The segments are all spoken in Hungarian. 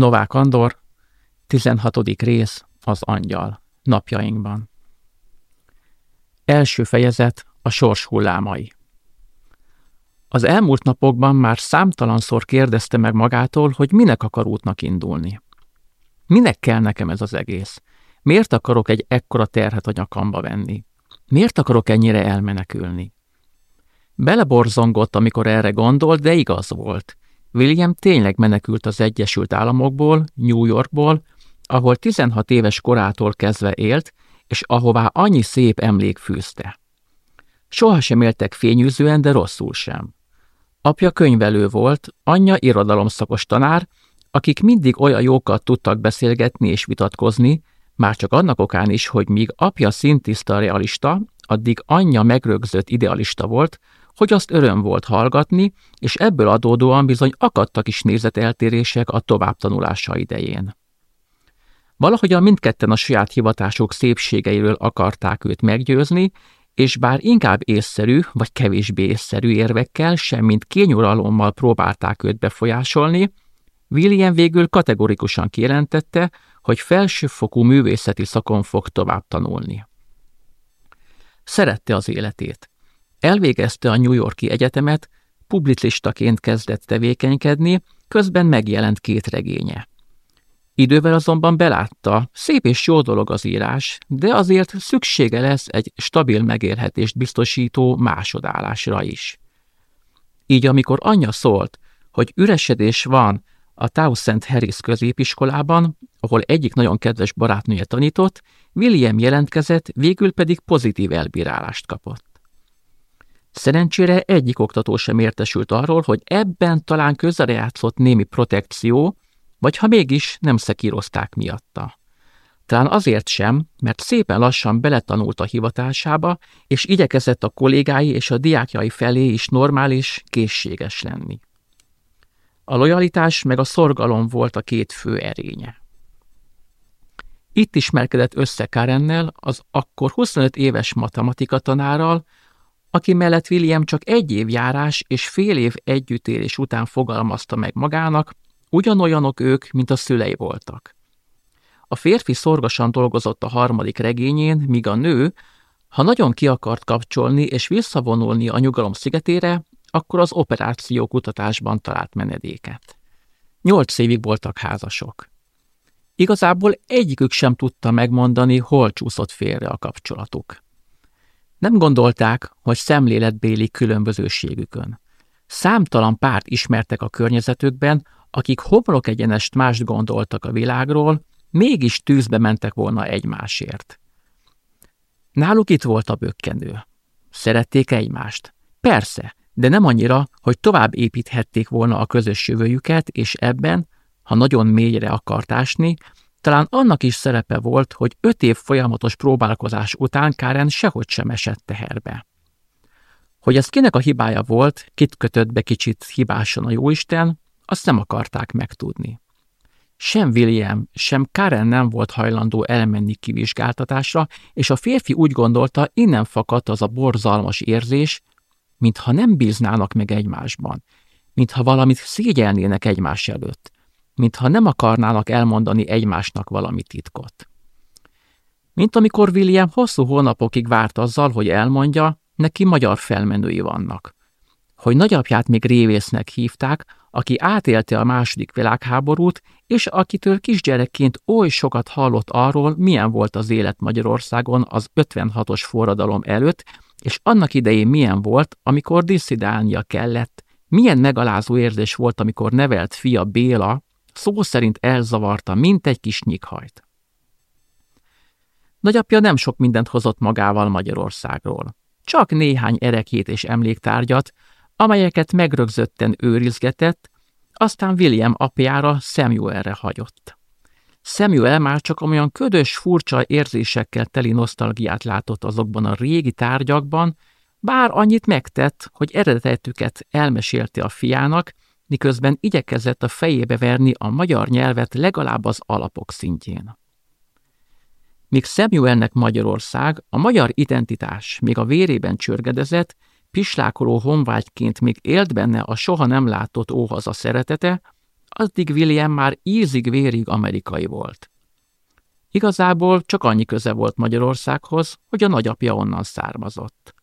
Novák Andor, 16. rész, az angyal, napjainkban. Első fejezet, a sors hullámai. Az elmúlt napokban már számtalanszor kérdezte meg magától, hogy minek akar útnak indulni. Minek kell nekem ez az egész? Miért akarok egy ekkora terhet a nyakamba venni? Miért akarok ennyire elmenekülni? Beleborzongott, amikor erre gondolt, de igaz volt. William tényleg menekült az Egyesült Államokból, New Yorkból, ahol 16 éves korától kezdve élt, és ahová annyi szép emlék fűzte. Soha sem éltek fényűzően, de rosszul sem. Apja könyvelő volt, anyja irodalomszakos tanár, akik mindig olyan jókat tudtak beszélgetni és vitatkozni, már csak annak okán is, hogy míg apja szintiszta realista, addig anyja megrögzött idealista volt, hogy azt öröm volt hallgatni, és ebből adódóan bizony akadtak is nézeteltérések a továbbtanulása idején. Valahogyan mindketten a saját hivatások szépségeiről akarták őt meggyőzni, és bár inkább észszerű vagy kevésbé észszerű érvekkel, semmint kényuralommal próbálták őt befolyásolni, William végül kategorikusan kijelentette, hogy felsőfokú művészeti szakon fog tovább tanulni. Szerette az életét. Elvégezte a New Yorki egyetemet, publicistaként kezdett tevékenykedni, közben megjelent két regénye. Idővel azonban belátta, szép és jó dolog az írás, de azért szüksége lesz egy stabil megélhetést biztosító másodállásra is. Így amikor anyja szólt, hogy üresedés van a Townsend Harris középiskolában, ahol egyik nagyon kedves barátnője tanított, William jelentkezett, végül pedig pozitív elbírálást kapott. Szerencsére egyik oktató sem értesült arról, hogy ebben talán közrejátszott némi protekció, vagy ha mégis nem szekírozták miatta. Talán azért sem, mert szépen lassan beletanult a hivatásába, és igyekezett a kollégái és a diákjai felé is normális, készséges lenni. A lojalitás meg a szorgalom volt a két fő erénye. Itt ismerkedett össze Karennel, az akkor 25 éves matematika tanárral, aki mellett William csak egy év járás és fél év együttélés után fogalmazta meg magának, ugyanolyanok ők, mint a szülei voltak. A férfi szorgosan dolgozott a harmadik regényén, míg a nő, ha nagyon ki akart kapcsolni és visszavonulni a nyugalom szigetére, akkor az operáció kutatásban talált menedéket. Nyolc évig voltak házasok. Igazából egyikük sem tudta megmondani, hol csúszott félre a kapcsolatuk. Nem gondolták, hogy szemléletbéli különbözőségükön. Számtalan párt ismertek a környezetükben, akik homlok egyenest mást gondoltak a világról, mégis tűzbe mentek volna egymásért. Náluk itt volt a bökkenő. Szerették egymást. Persze, de nem annyira, hogy tovább építhették volna a közös jövőjüket, és ebben, ha nagyon mélyre akart ásni, talán annak is szerepe volt, hogy öt év folyamatos próbálkozás után Karen sehogy sem esett teherbe. Hogy ez kinek a hibája volt, kit kötött be kicsit hibásan a jóisten, azt nem akarták megtudni. Sem William, sem Karen nem volt hajlandó elmenni kivizsgáltatásra, és a férfi úgy gondolta, innen fakadt az a borzalmas érzés, mintha nem bíznának meg egymásban, mintha valamit szégyelnének egymás előtt, mintha nem akarnának elmondani egymásnak valami titkot. Mint amikor William hosszú hónapokig várt azzal, hogy elmondja, neki magyar felmenői vannak. Hogy nagyapját még révésznek hívták, aki átélte a második világháborút, és akitől kisgyerekként oly sokat hallott arról, milyen volt az élet Magyarországon az 56-os forradalom előtt, és annak idején milyen volt, amikor disszidálnia kellett, milyen megalázó érzés volt, amikor nevelt fia Béla szó szerint elzavarta, mint egy kis nyikhajt. Nagyapja nem sok mindent hozott magával Magyarországról. Csak néhány erekét és emléktárgyat, amelyeket megrögzötten őrizgetett, aztán William apjára Samuelre hagyott. Samuel már csak olyan ködös, furcsa érzésekkel teli nosztalgiát látott azokban a régi tárgyakban, bár annyit megtett, hogy eredetüket elmesélte a fiának, miközben igyekezett a fejébe verni a magyar nyelvet legalább az alapok szintjén. Míg Samuelnek Magyarország, a magyar identitás még a vérében csörgedezett, pislákoló honvágyként még élt benne a soha nem látott óhaza szeretete, addig William már ízig-vérig amerikai volt. Igazából csak annyi köze volt Magyarországhoz, hogy a nagyapja onnan származott.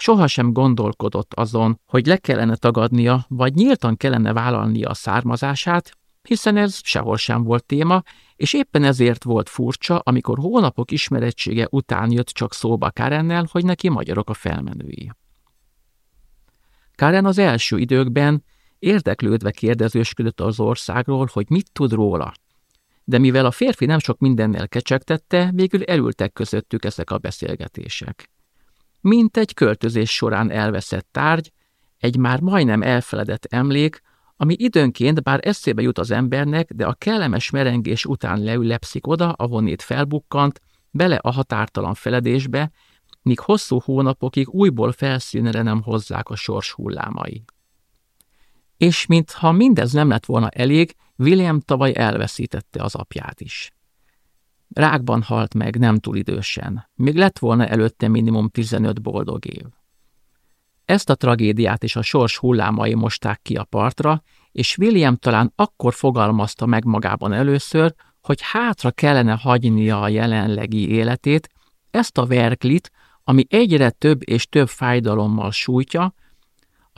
Sohasem gondolkodott azon, hogy le kellene tagadnia, vagy nyíltan kellene vállalnia a származását, hiszen ez sehol sem volt téma, és éppen ezért volt furcsa, amikor hónapok ismerettsége után jött csak szóba Karennel, hogy neki magyarok a felmenői. Karen az első időkben érdeklődve kérdezősködött az országról, hogy mit tud róla. De mivel a férfi nem sok mindennel kecsegtette, végül elültek közöttük ezek a beszélgetések. Mint egy költözés során elveszett tárgy, egy már majdnem elfeledett emlék, ami időnként bár eszébe jut az embernek, de a kellemes merengés után leülepszik oda, ahonnét felbukkant, bele a határtalan feledésbe, míg hosszú hónapokig újból felszínre nem hozzák a sors hullámai. És mintha mindez nem lett volna elég, William tavaly elveszítette az apját is. Rákban halt meg nem túl idősen, még lett volna előtte minimum 15 boldog év. Ezt a tragédiát is a sors hullámai mosták ki a partra, és William talán akkor fogalmazta meg magában először, hogy hátra kellene hagynia a jelenlegi életét, ezt a verklit, ami egyre több és több fájdalommal sújtja,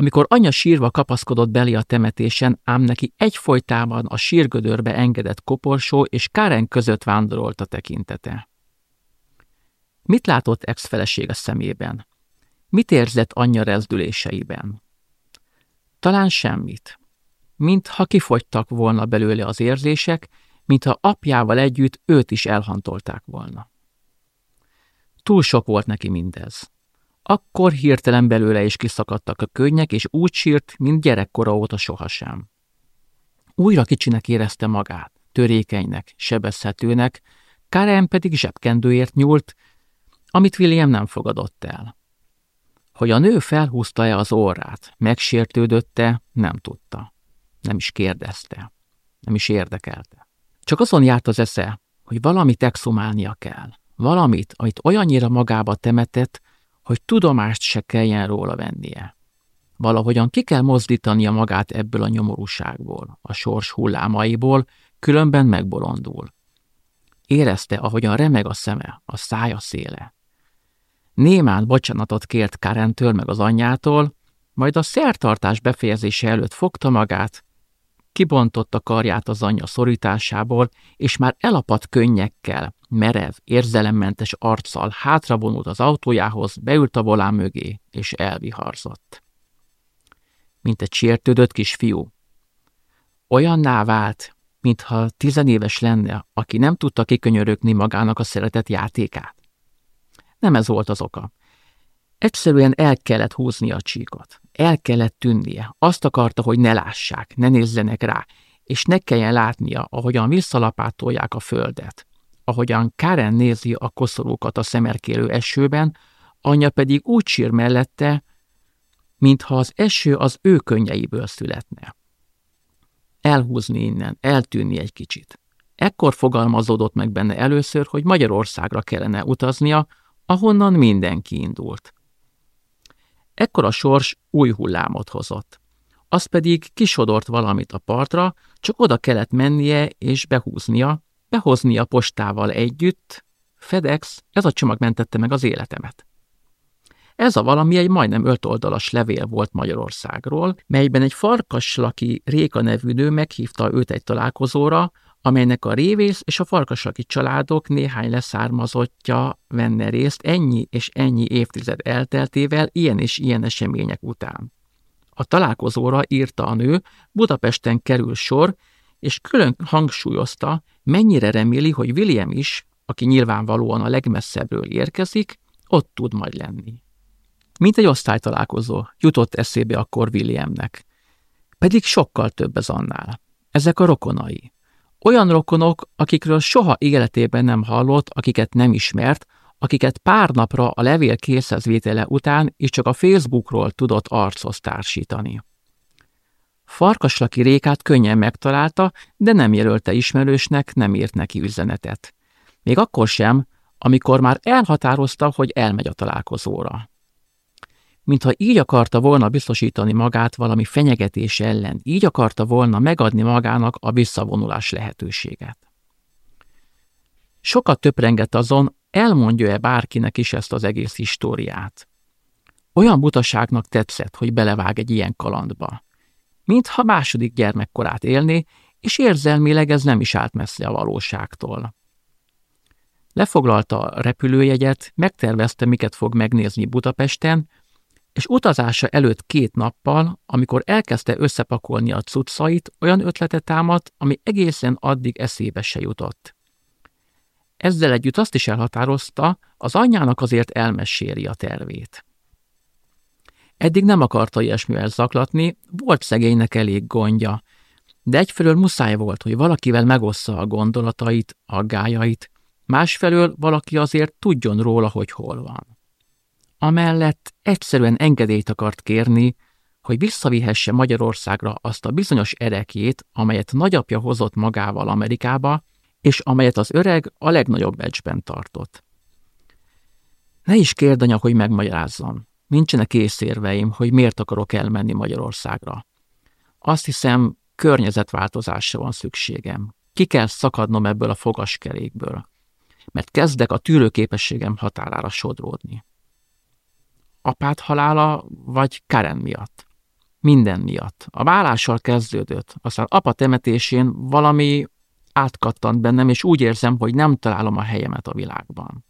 amikor anya sírva kapaszkodott belé a temetésen, ám neki egyfolytában a sírgödörbe engedett koporsó és Karen között vándorolt a tekintete. Mit látott ex-feleség a szemében? Mit érzett anyja rezdüléseiben? Talán semmit. Mintha kifogytak volna belőle az érzések, mintha apjával együtt őt is elhantolták volna. Túl sok volt neki mindez. Akkor hirtelen belőle is kiszakadtak a könnyek, és úgy sírt, mint gyerekkora óta sohasem. Újra kicsinek érezte magát, törékenynek, sebezhetőnek, Karen pedig zsebkendőért nyúlt, amit William nem fogadott el. Hogy a nő felhúzta-e az orrát, megsértődötte, nem tudta. Nem is kérdezte. Nem is érdekelte. Csak azon járt az esze, hogy valamit exhumálnia kell. Valamit, amit olyannyira magába temetett, hogy tudomást se kelljen róla vennie. Valahogyan ki kell mozdítania magát ebből a nyomorúságból, a sors hullámaiból, különben megbolondul. Érezte, ahogyan remeg a szeme, a szája széle. Némán bocsánatot kért Karentől meg az anyjától, majd a szertartás befejezése előtt fogta magát, kibontotta karját az anyja szorításából, és már elapadt könnyekkel, merev, érzelemmentes arccal hátravonult az autójához, beült a volán mögé, és elviharzott. Mint egy sértődött kisfiú. Olyanná vált, mintha tizenéves lenne, aki nem tudta kikönyörögni magának a szeretett játékát. Nem ez volt az oka. Egyszerűen el kellett húzni a csíkot. El kellett tűnnie. Azt akarta, hogy ne lássák, ne nézzenek rá, és ne kelljen látnia, ahogyan visszalapátolják a földet. Ahogyan Karen nézi a koszorúkat a szemerkélő esőben, anyja pedig úgy sír mellette, mintha az eső az ő könnyeiből születne. Elhúzni innen, eltűnni egy kicsit. Ekkor fogalmazódott meg benne először, hogy Magyarországra kellene utaznia, ahonnan mindenki indult. Ekkor a sors új hullámot hozott. Az pedig kisodort valamit a partra, csak oda kellett mennie és behúznia, behoznia postával együtt. FedEx, ez a csomag mentette meg az életemet. Ez a valami egy majdnem öt oldalas levél volt Magyarországról, melyben egy farkaslaki Réka nevű nő meghívta őt egy találkozóra, amelynek a révész és a farkasaki családok néhány leszármazottja venne részt ennyi és ennyi évtized elteltével ilyen és ilyen események után. A találkozóra írta a nő, Budapesten kerül sor, és külön hangsúlyozta, mennyire reméli, hogy William is, aki nyilvánvalóan a legmesszebbről érkezik, ott tud majd lenni. Mint egy osztálytalálkozó, jutott eszébe akkor Williamnek. Pedig sokkal több ez annál. Ezek a rokonai. Olyan rokonok, akikről soha életében nem hallott, akiket nem ismert, akiket pár napra a levél készhezvétele után is csak a Facebookról tudott archoz társítani. Farkaslaki Rékát könnyen megtalálta, de nem jelölte ismerősnek, nem írt neki üzenetet. Még akkor sem, amikor már elhatározta, hogy elmegy a találkozóra. mintha így akarta volna biztosítani magát valami fenyegetés ellen, így akarta volna megadni magának a visszavonulás lehetőséget. Sokat töprengett azon, elmondja-e bárkinek is ezt az egész históriát. Olyan butaságnak tetszett, hogy belevág egy ilyen kalandba. Mintha második gyermekkorát élné, és érzelmileg ez nem is állt messze a valóságtól. Lefoglalta a repülőjegyet, megtervezte, miket fog megnézni Budapesten, és utazása előtt két nappal, amikor elkezdte összepakolni a cuccait, olyan ötletet támadt, ami egészen addig eszébe se jutott. Ezzel együtt azt is elhatározta, az anyjának azért elmeséli a tervét. Eddig nem akarta ilyesmivel zaklatni, volt szegénynek elég gondja, de egyfelől muszáj volt, hogy valakivel megossza a gondolatait, aggájait, másfelől valaki azért tudjon róla, hogy hol van. Amellett egyszerűen engedélyt akart kérni, hogy visszavihesse Magyarországra azt a bizonyos erekjét, amelyet nagyapja hozott magával Amerikába, és amelyet az öreg a legnagyobb becsben tartott. Ne is kérd anya, hogy megmagyarázzam. Nincsenek észérveim, hogy miért akarok elmenni Magyarországra. Azt hiszem, környezetváltozásra van szükségem. Ki kell szakadnom ebből a fogaskerékből, mert kezdek a tűrőképességem határára sodródni. Apád halála, vagy Karen miatt? Minden miatt. A vállással kezdődött, aztán apa temetésén valami átkattant bennem, és úgy érzem, hogy nem találom a helyemet a világban.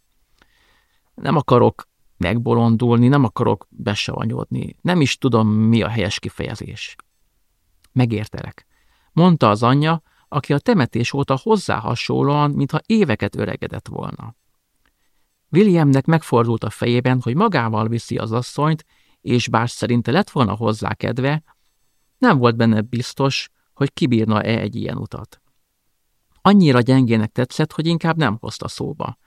Nem akarok megbolondulni, nem akarok besavanyodni, nem is tudom, mi a helyes kifejezés. Megértelek. Mondta az anyja, aki a temetés óta hozzá hasonlóan, mintha éveket öregedett volna. Williamnek megfordult a fejében, hogy magával viszi az asszonyt, és bár szerinte lett volna hozzá kedve, nem volt benne biztos, hogy kibírna-e egy ilyen utat. Annyira gyengének tetszett, hogy inkább nem hozta szóba.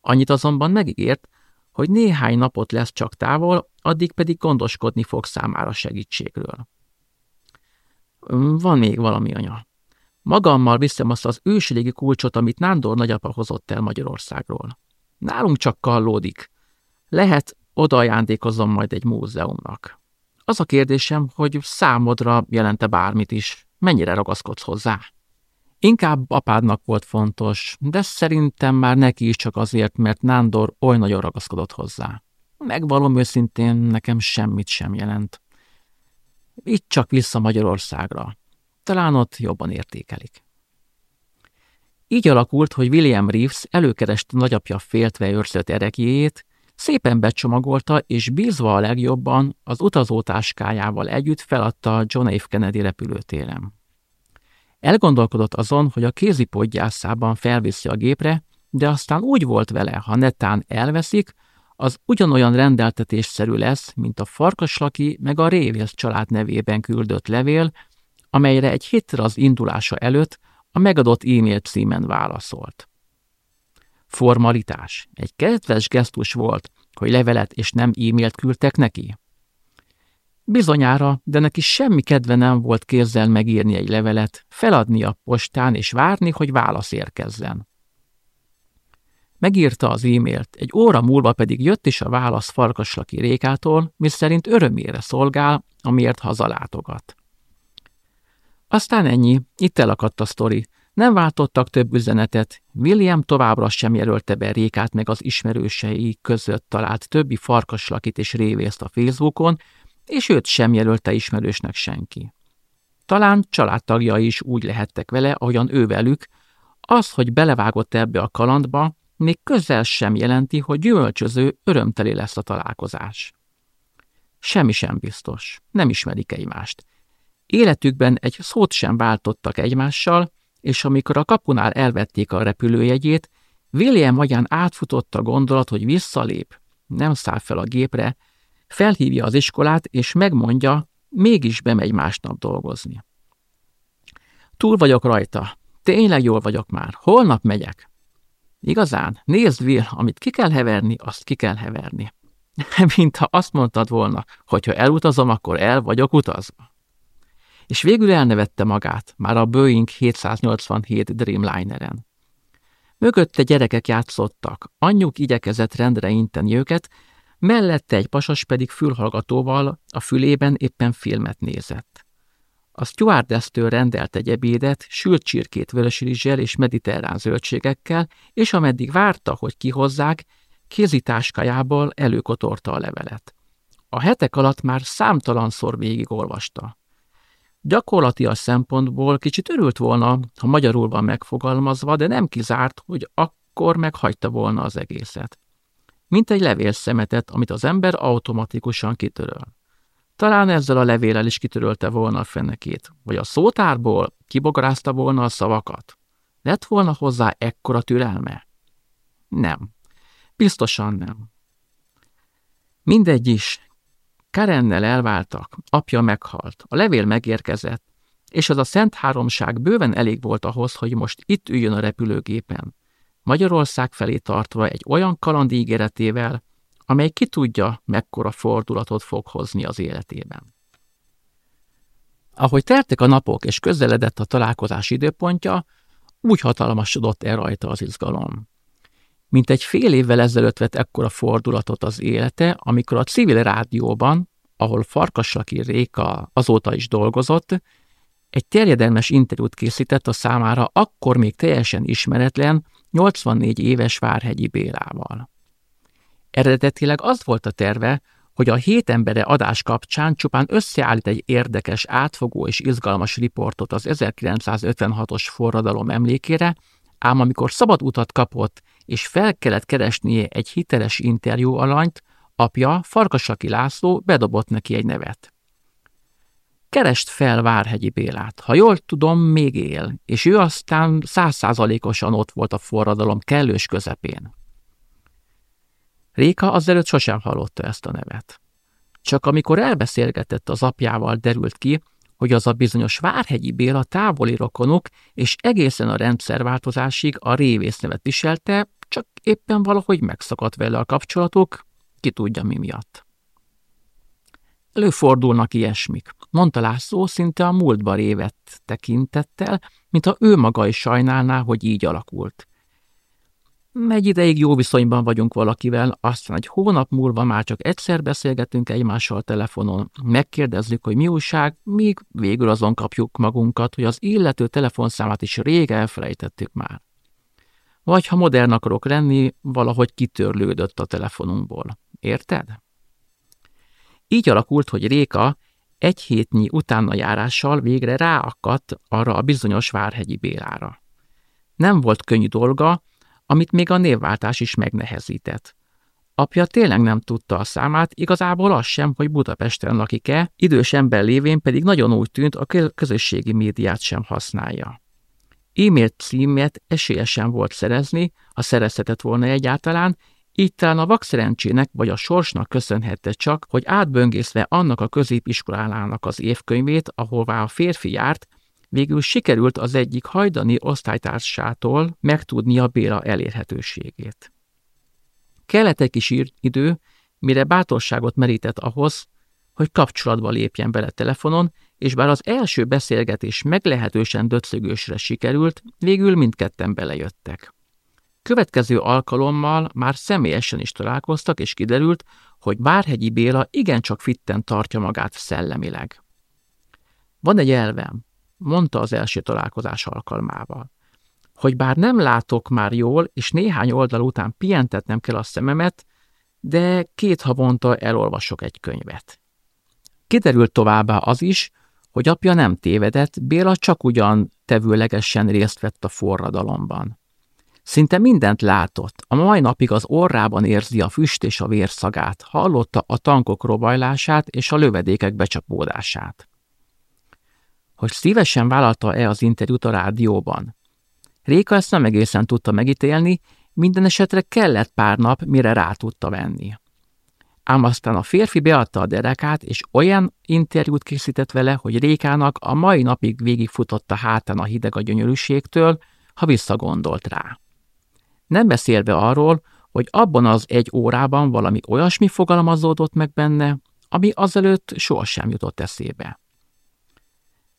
Annyit azonban megígért, hogy néhány napot lesz csak távol, addig pedig gondoskodni fog számára segítségről. Van még valami anya. Magammal viszem azt az ősrégi kulcsot, amit Nándor nagyapa hozott el Magyarországról. Nálunk csak kallódik. Lehet, oda ajándékozom majd egy múzeumnak. Az a kérdésem, hogy számodra jelente bármit is, mennyire ragaszkodsz hozzá? Inkább apádnak volt fontos, de szerintem már neki is csak azért, mert Nándor oly nagyon ragaszkodott hozzá. Megvalom őszintén, nekem semmit sem jelent. Itt csak vissza Magyarországra. Talán ott jobban értékelik. Így alakult, hogy William Reeves előkereste nagyapja féltve őrzött erekjéjét, szépen becsomagolta, és bízva a legjobban az utazótáskájával együtt feladta John F. Kennedy repülőtéren. Elgondolkodott azon, hogy a kézipodgyászában felviszi a gépre, de aztán úgy volt vele, ha netán elveszik, az ugyanolyan rendeltetésszerű lesz, mint a farkaslaki meg a Révész család nevében küldött levél, amelyre egy héttel az indulása előtt a megadott e-mail címen válaszolt. Formalitás. Egy kedves gesztus volt, hogy levelet és nem e-mailt küldtek neki. Bizonyára, de neki semmi kedve nem volt kézzel megírni egy levelet, feladni a postán és várni, hogy válasz érkezzen. Megírta az e-mailt, egy óra múlva pedig jött is a válasz Farkaslaki Rékától, miszerint örömére szolgál, amiért hazalátogat. Aztán ennyi, itt elakadt a sztori. Nem váltottak több üzenetet, William továbbra sem jelölte be Rékát meg az ismerősei között talált többi farkaslakit és révészt a Facebookon, és őt sem jelölte ismerősnek senki. Talán családtagja is úgy lehettek vele, ahogyan ő velük, az, hogy belevágott ebbe a kalandba, még közel sem jelenti, hogy gyümölcsöző, örömteli lesz a találkozás. Semmi sem biztos, nem ismerik egymást. Életükben egy szót sem váltottak egymással, és amikor a kapunál elvették a repülőjegyét, William agyán átfutott a gondolat, hogy visszalép, nem száll fel a gépre, felhívja az iskolát, és megmondja, mégis bemegy másnap dolgozni. Túl vagyok rajta. Tényleg jól vagyok már. Holnap megyek. Igazán, nézd, Will, amit ki kell heverni, azt ki kell heverni. Mintha azt mondtad volna, hogy ha elutazom, akkor el vagyok utazva. És végül elnevette magát, már a Boeing 787 Dreamlineren. Mögötte gyerekek játszottak, anyjuk igyekezett rendre inteni őket, mellette egy pasas pedig fülhallgatóval a fülében éppen filmet nézett. A stewardesztől rendelt egy ebédet, sült csirkét vörösrizsel és mediterrán zöldségekkel, és ameddig várta, hogy kihozzák, kézitáskájából előkotorta a levelet. A hetek alatt már számtalanszor végigolvasta. Gyakorlatias szempontból kicsit örült volna, ha magyarul van megfogalmazva, de nem kizárt, hogy akkor meghagyta volna az egészet. Mint egy levélszemetet, amit az ember automatikusan kitöröl. Talán ezzel a levélel is kitörölte volna a fenekét, vagy a szótárból kibogarázta volna a szavakat. Lett volna hozzá ekkora türelme? Nem. Biztosan nem. Mindegy is, Karennel elváltak, apja meghalt, a levél megérkezett, és az a szent háromság bőven elég volt ahhoz, hogy most itt üljön a repülőgépen, Magyarország felé tartva egy olyan kaland ígéretével, amely ki tudja, mekkora fordulatot fog hozni az életében. Ahogy tertek a napok és közeledett a találkozás időpontja, úgy hatalmasodott el rajta az izgalom. Mint egy fél évvel ezelőtt vett ekkora fordulatot az élete, amikor a civil rádióban, ahol Farkaslaki Réka azóta is dolgozott, egy terjedelmes interjút készített a számára akkor még teljesen ismeretlen, 84 éves Várhegyi Bélával. Eredetileg az volt a terve, hogy a hét embere adás kapcsán csupán összeállít egy érdekes, átfogó és izgalmas riportot az 1956-os forradalom emlékére, ám amikor szabad utat kapott, és fel kellett keresnie egy hiteles interjú alanyt, apja, Farkasaki László bedobott neki egy nevet. Kerest fel Várhegyi Bélát. Ha jól tudom, még él, és ő aztán százszázalékosan ott volt a forradalom kellős közepén. Réka azelőtt sosem hallotta ezt a nevet. Csak amikor elbeszélgetett az apjával, derült ki, hogy az a bizonyos Várhegyi Béla távoli rokonuk, és egészen a rendszerváltozásig a révész nevet viselte, csak éppen valahogy megszakadt vele a kapcsolatuk, ki tudja mi miatt. Előfordulnak ilyesmik, mondta László szinte a múltba révett tekintettel, mintha ő maga is sajnálná, hogy így alakult. Egy ideig jó viszonyban vagyunk valakivel, aztán egy hónap múlva már csak egyszer beszélgetünk egymással telefonon, megkérdezzük, hogy mi újság, míg végül azon kapjuk magunkat, hogy az illető telefonszámát is rég elfelejtettük már. Vagy ha modern akarok lenni, valahogy kitörlődött a telefonunkból. Érted? Így alakult, hogy Réka egy hétnyi utána járással végre ráakadt arra a bizonyos Várhegyi Bélára. Nem volt könnyű dolga, amit még a névváltás is megnehezített. Apja tényleg nem tudta a számát, igazából az sem, hogy Budapesten lakik-e, idős ember lévén pedig nagyon úgy tűnt, a közösségi médiát sem használja. E-mail címet esélyesen volt szerezni, ha szerezhetett volna egyáltalán, így talán a vakszerencsének vagy a sorsnak köszönhette csak, hogy átböngészve annak a középiskolálának az évkönyvét, ahová a férfi járt, végül sikerült az egyik hajdani osztálytársától megtudnia Béla elérhetőségét. Kellett egy kis idő, mire bátorságot merített ahhoz, hogy kapcsolatba lépjen bele telefonon, és bár az első beszélgetés meglehetősen döcögősre sikerült, végül mindketten belejöttek. Következő alkalommal már személyesen is találkoztak, és kiderült, hogy Bárhegyi Béla igencsak fitten tartja magát szellemileg. Van egy elvem, mondta az első találkozás alkalmával, hogy bár nem látok már jól, és néhány oldal után pihentetnem kell a szememet, de két havonta elolvasok egy könyvet. Kiderült továbbá az is, hogy apja nem tévedett, Béla csak ugyan tevőlegesen részt vett a forradalomban. Szinte mindent látott, a mai napig az orrában érzi a füst és a vérszagát, hallotta a tankok robajlását és a lövedékek becsapódását. Hogy szívesen vállalta-e az interjút a rádióban? Réka ezt nem egészen tudta megítélni, minden esetre kellett pár nap, mire rá tudta venni ám aztán a férfi beadta a derekát, és olyan interjút készített vele, hogy Rékának a mai napig végigfutott a hátán a hideg a gyönyörűségtől, ha visszagondolt rá. Nem beszélve arról, hogy abban az egy órában valami olyasmi fogalmazódott meg benne, ami azelőtt sohasem jutott eszébe.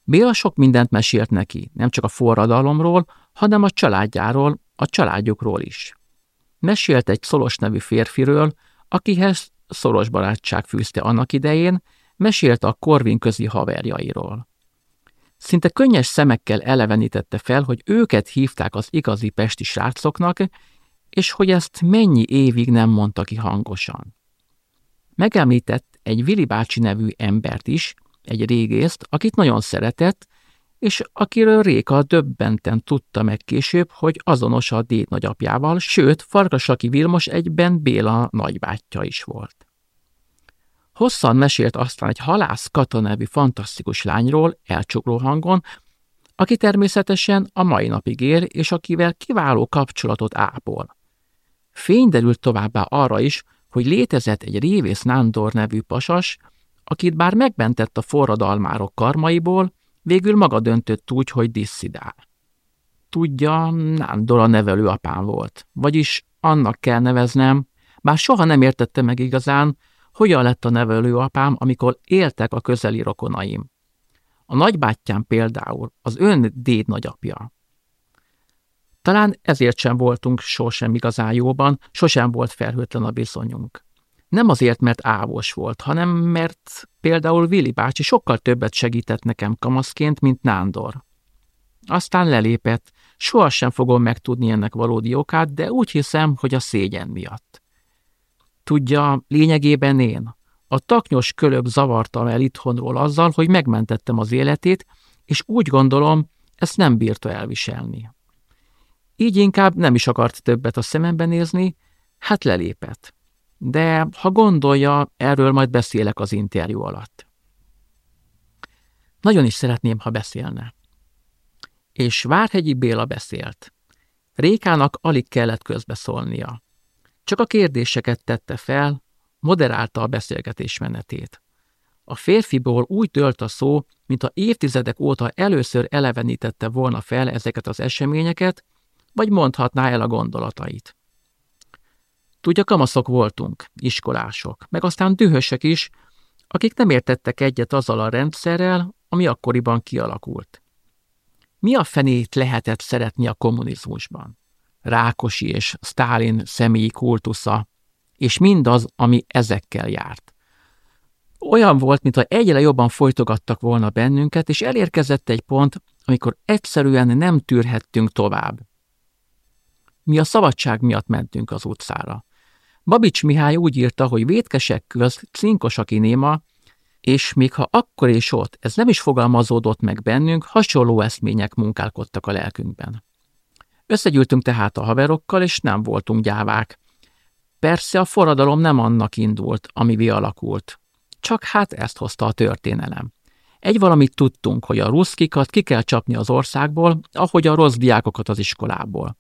Béla sok mindent mesélt neki, nem csak a forradalomról, hanem a családjáról, a családjukról is. Mesélt egy Szolos nevű férfiről, akihez szoros barátság fűzte annak idején, mesélt a Korvin közi haverjairól. Szinte könnyes szemekkel elevenítette fel, hogy őket hívták az igazi pesti srácoknak, és hogy ezt mennyi évig nem mondta ki hangosan. Megemlített egy Vili bácsi nevű embert is, egy régészt, akit nagyon szeretett, és akiről Réka döbbenten tudta meg később, hogy azonos a déd nagyapjával, sőt, Farkasaki Vilmos egyben Béla nagybátyja is volt. Hosszan mesélt aztán egy halász Kata nevű fantasztikus lányról, elcsukló hangon, aki természetesen a mai napig él, és akivel kiváló kapcsolatot ápol. Fény derült továbbá arra is, hogy létezett egy Révész Nándor nevű pasas, akit bár megmentett a forradalmárok karmaiból, végül maga döntött úgy, hogy disszidál. Tudja, Nándor a nevelő apám volt, vagyis annak kell neveznem, bár soha nem értette meg igazán, hogyan lett a nevelő apám, amikor éltek a közeli rokonaim. A nagybátyám például az ön déd nagyapja. Talán ezért sem voltunk sosem igazán jóban, sosem volt felhőtlen a viszonyunk. Nem azért, mert ávos volt, hanem mert például Vili bácsi sokkal többet segített nekem kamaszként, mint Nándor. Aztán lelépett, sohasem fogom megtudni ennek valódi okát, de úgy hiszem, hogy a szégyen miatt. Tudja, lényegében én. A taknyos kölög zavartam el itthonról azzal, hogy megmentettem az életét, és úgy gondolom, ezt nem bírta elviselni. Így inkább nem is akart többet a szemembe nézni, hát lelépett. De ha gondolja, erről majd beszélek az interjú alatt. Nagyon is szeretném, ha beszélne. És Várhegyi Béla beszélt. Rékának alig kellett közbeszólnia. Csak a kérdéseket tette fel, moderálta a beszélgetés menetét. A férfiból úgy tölt a szó, mintha évtizedek óta először elevenítette volna fel ezeket az eseményeket, vagy mondhatná el a gondolatait. Tudja, kamaszok voltunk, iskolások, meg aztán dühösek is, akik nem értettek egyet azzal a rendszerrel, ami akkoriban kialakult. Mi a fenét lehetett szeretni a kommunizmusban? Rákosi és Stálin személyi kultusza, és mindaz, ami ezekkel járt. Olyan volt, mintha egyre jobban folytogattak volna bennünket, és elérkezett egy pont, amikor egyszerűen nem tűrhettünk tovább. Mi a szabadság miatt mentünk az utcára. Babics Mihály úgy írta, hogy vétkesek köz cinkos aki néma, és még ha akkor és ott ez nem is fogalmazódott meg bennünk, hasonló eszmények munkálkodtak a lelkünkben. Összegyűltünk tehát a haverokkal, és nem voltunk gyávák. Persze a forradalom nem annak indult, ami alakult. Csak hát ezt hozta a történelem. Egy valamit tudtunk, hogy a ruszkikat ki kell csapni az országból, ahogy a rossz diákokat az iskolából.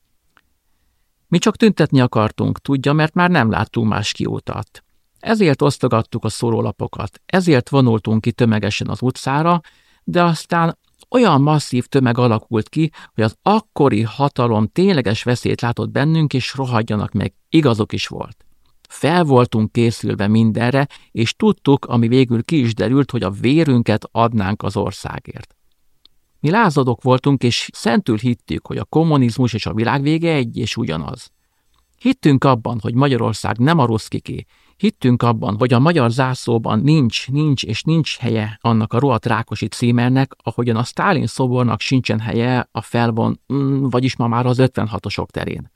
Mi csak tüntetni akartunk, tudja, mert már nem láttunk más kiutat. Ezért osztogattuk a szórólapokat, ezért vonultunk ki tömegesen az utcára, de aztán olyan masszív tömeg alakult ki, hogy az akkori hatalom tényleges veszélyt látott bennünk, és rohadjanak meg, igazok is volt. Fel voltunk készülve mindenre, és tudtuk, ami végül ki is derült, hogy a vérünket adnánk az országért. Mi lázadok voltunk, és szentül hittük, hogy a kommunizmus és a világ vége egy és ugyanaz. Hittünk abban, hogy Magyarország nem a ruszkiké, Hittünk abban, hogy a magyar zászlóban nincs, nincs és nincs helye annak a rohadt Rákosi címernek, ahogyan a Stálin szobornak sincsen helye a felvon, mm, vagyis ma már az 56-osok terén.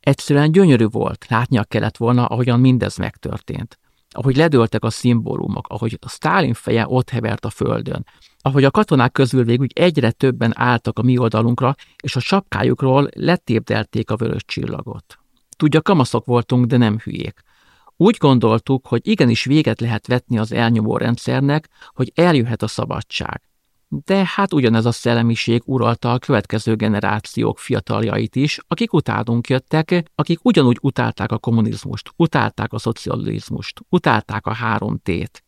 Egyszerűen gyönyörű volt, látnia kellett volna, ahogyan mindez megtörtént. Ahogy ledőltek a szimbólumok, ahogy a Stálin feje ott hevert a földön, ahogy a katonák közül végül egyre többen álltak a mi oldalunkra, és a sapkájukról letépdelték a vörös csillagot. Tudja, kamaszok voltunk, de nem hülyék. Úgy gondoltuk, hogy igenis véget lehet vetni az elnyomó rendszernek, hogy eljöhet a szabadság. De hát ugyanez a szellemiség uralta a következő generációk fiataljait is, akik utálunk jöttek, akik ugyanúgy utálták a kommunizmust, utálták a szocializmust, utálták a három tét.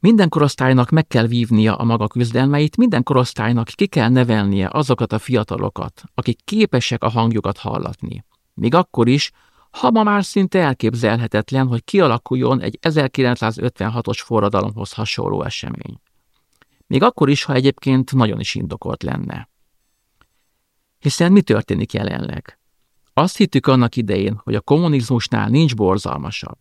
Minden korosztálynak meg kell vívnia a maga küzdelmeit, minden korosztálynak ki kell nevelnie azokat a fiatalokat, akik képesek a hangjukat hallatni. Még akkor is, ha ma már szinte elképzelhetetlen, hogy kialakuljon egy 1956-os forradalomhoz hasonló esemény. Még akkor is, ha egyébként nagyon is indokolt lenne. Hiszen mi történik jelenleg? Azt hittük annak idején, hogy a kommunizmusnál nincs borzalmasabb.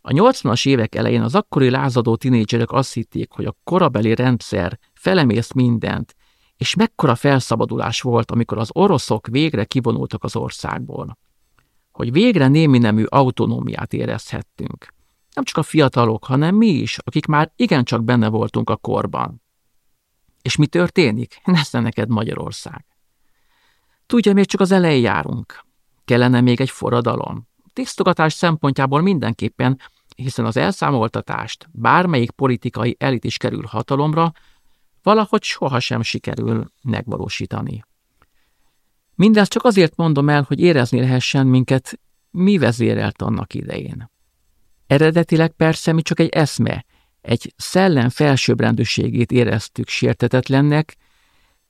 A 80-as évek elején az akkori lázadó tinédzserek azt hitték, hogy a korabeli rendszer felemész mindent, és mekkora felszabadulás volt, amikor az oroszok végre kivonultak az országból. Hogy végre némi nemű autonómiát érezhettünk. Nem csak a fiatalok, hanem mi is, akik már igencsak benne voltunk a korban. És mi történik? Nesze neked Magyarország. Tudja, még csak az elején járunk. Kellene még egy forradalom. Tisztogatás szempontjából mindenképpen, hiszen az elszámoltatást bármelyik politikai elit is kerül hatalomra, valahogy sohasem sikerül megvalósítani. Mindezt csak azért mondom el, hogy érezni lehessen minket, mi vezérelt annak idején. Eredetileg persze mi csak egy eszme, egy szellem felsőbbrendűségét éreztük sértetetlennek,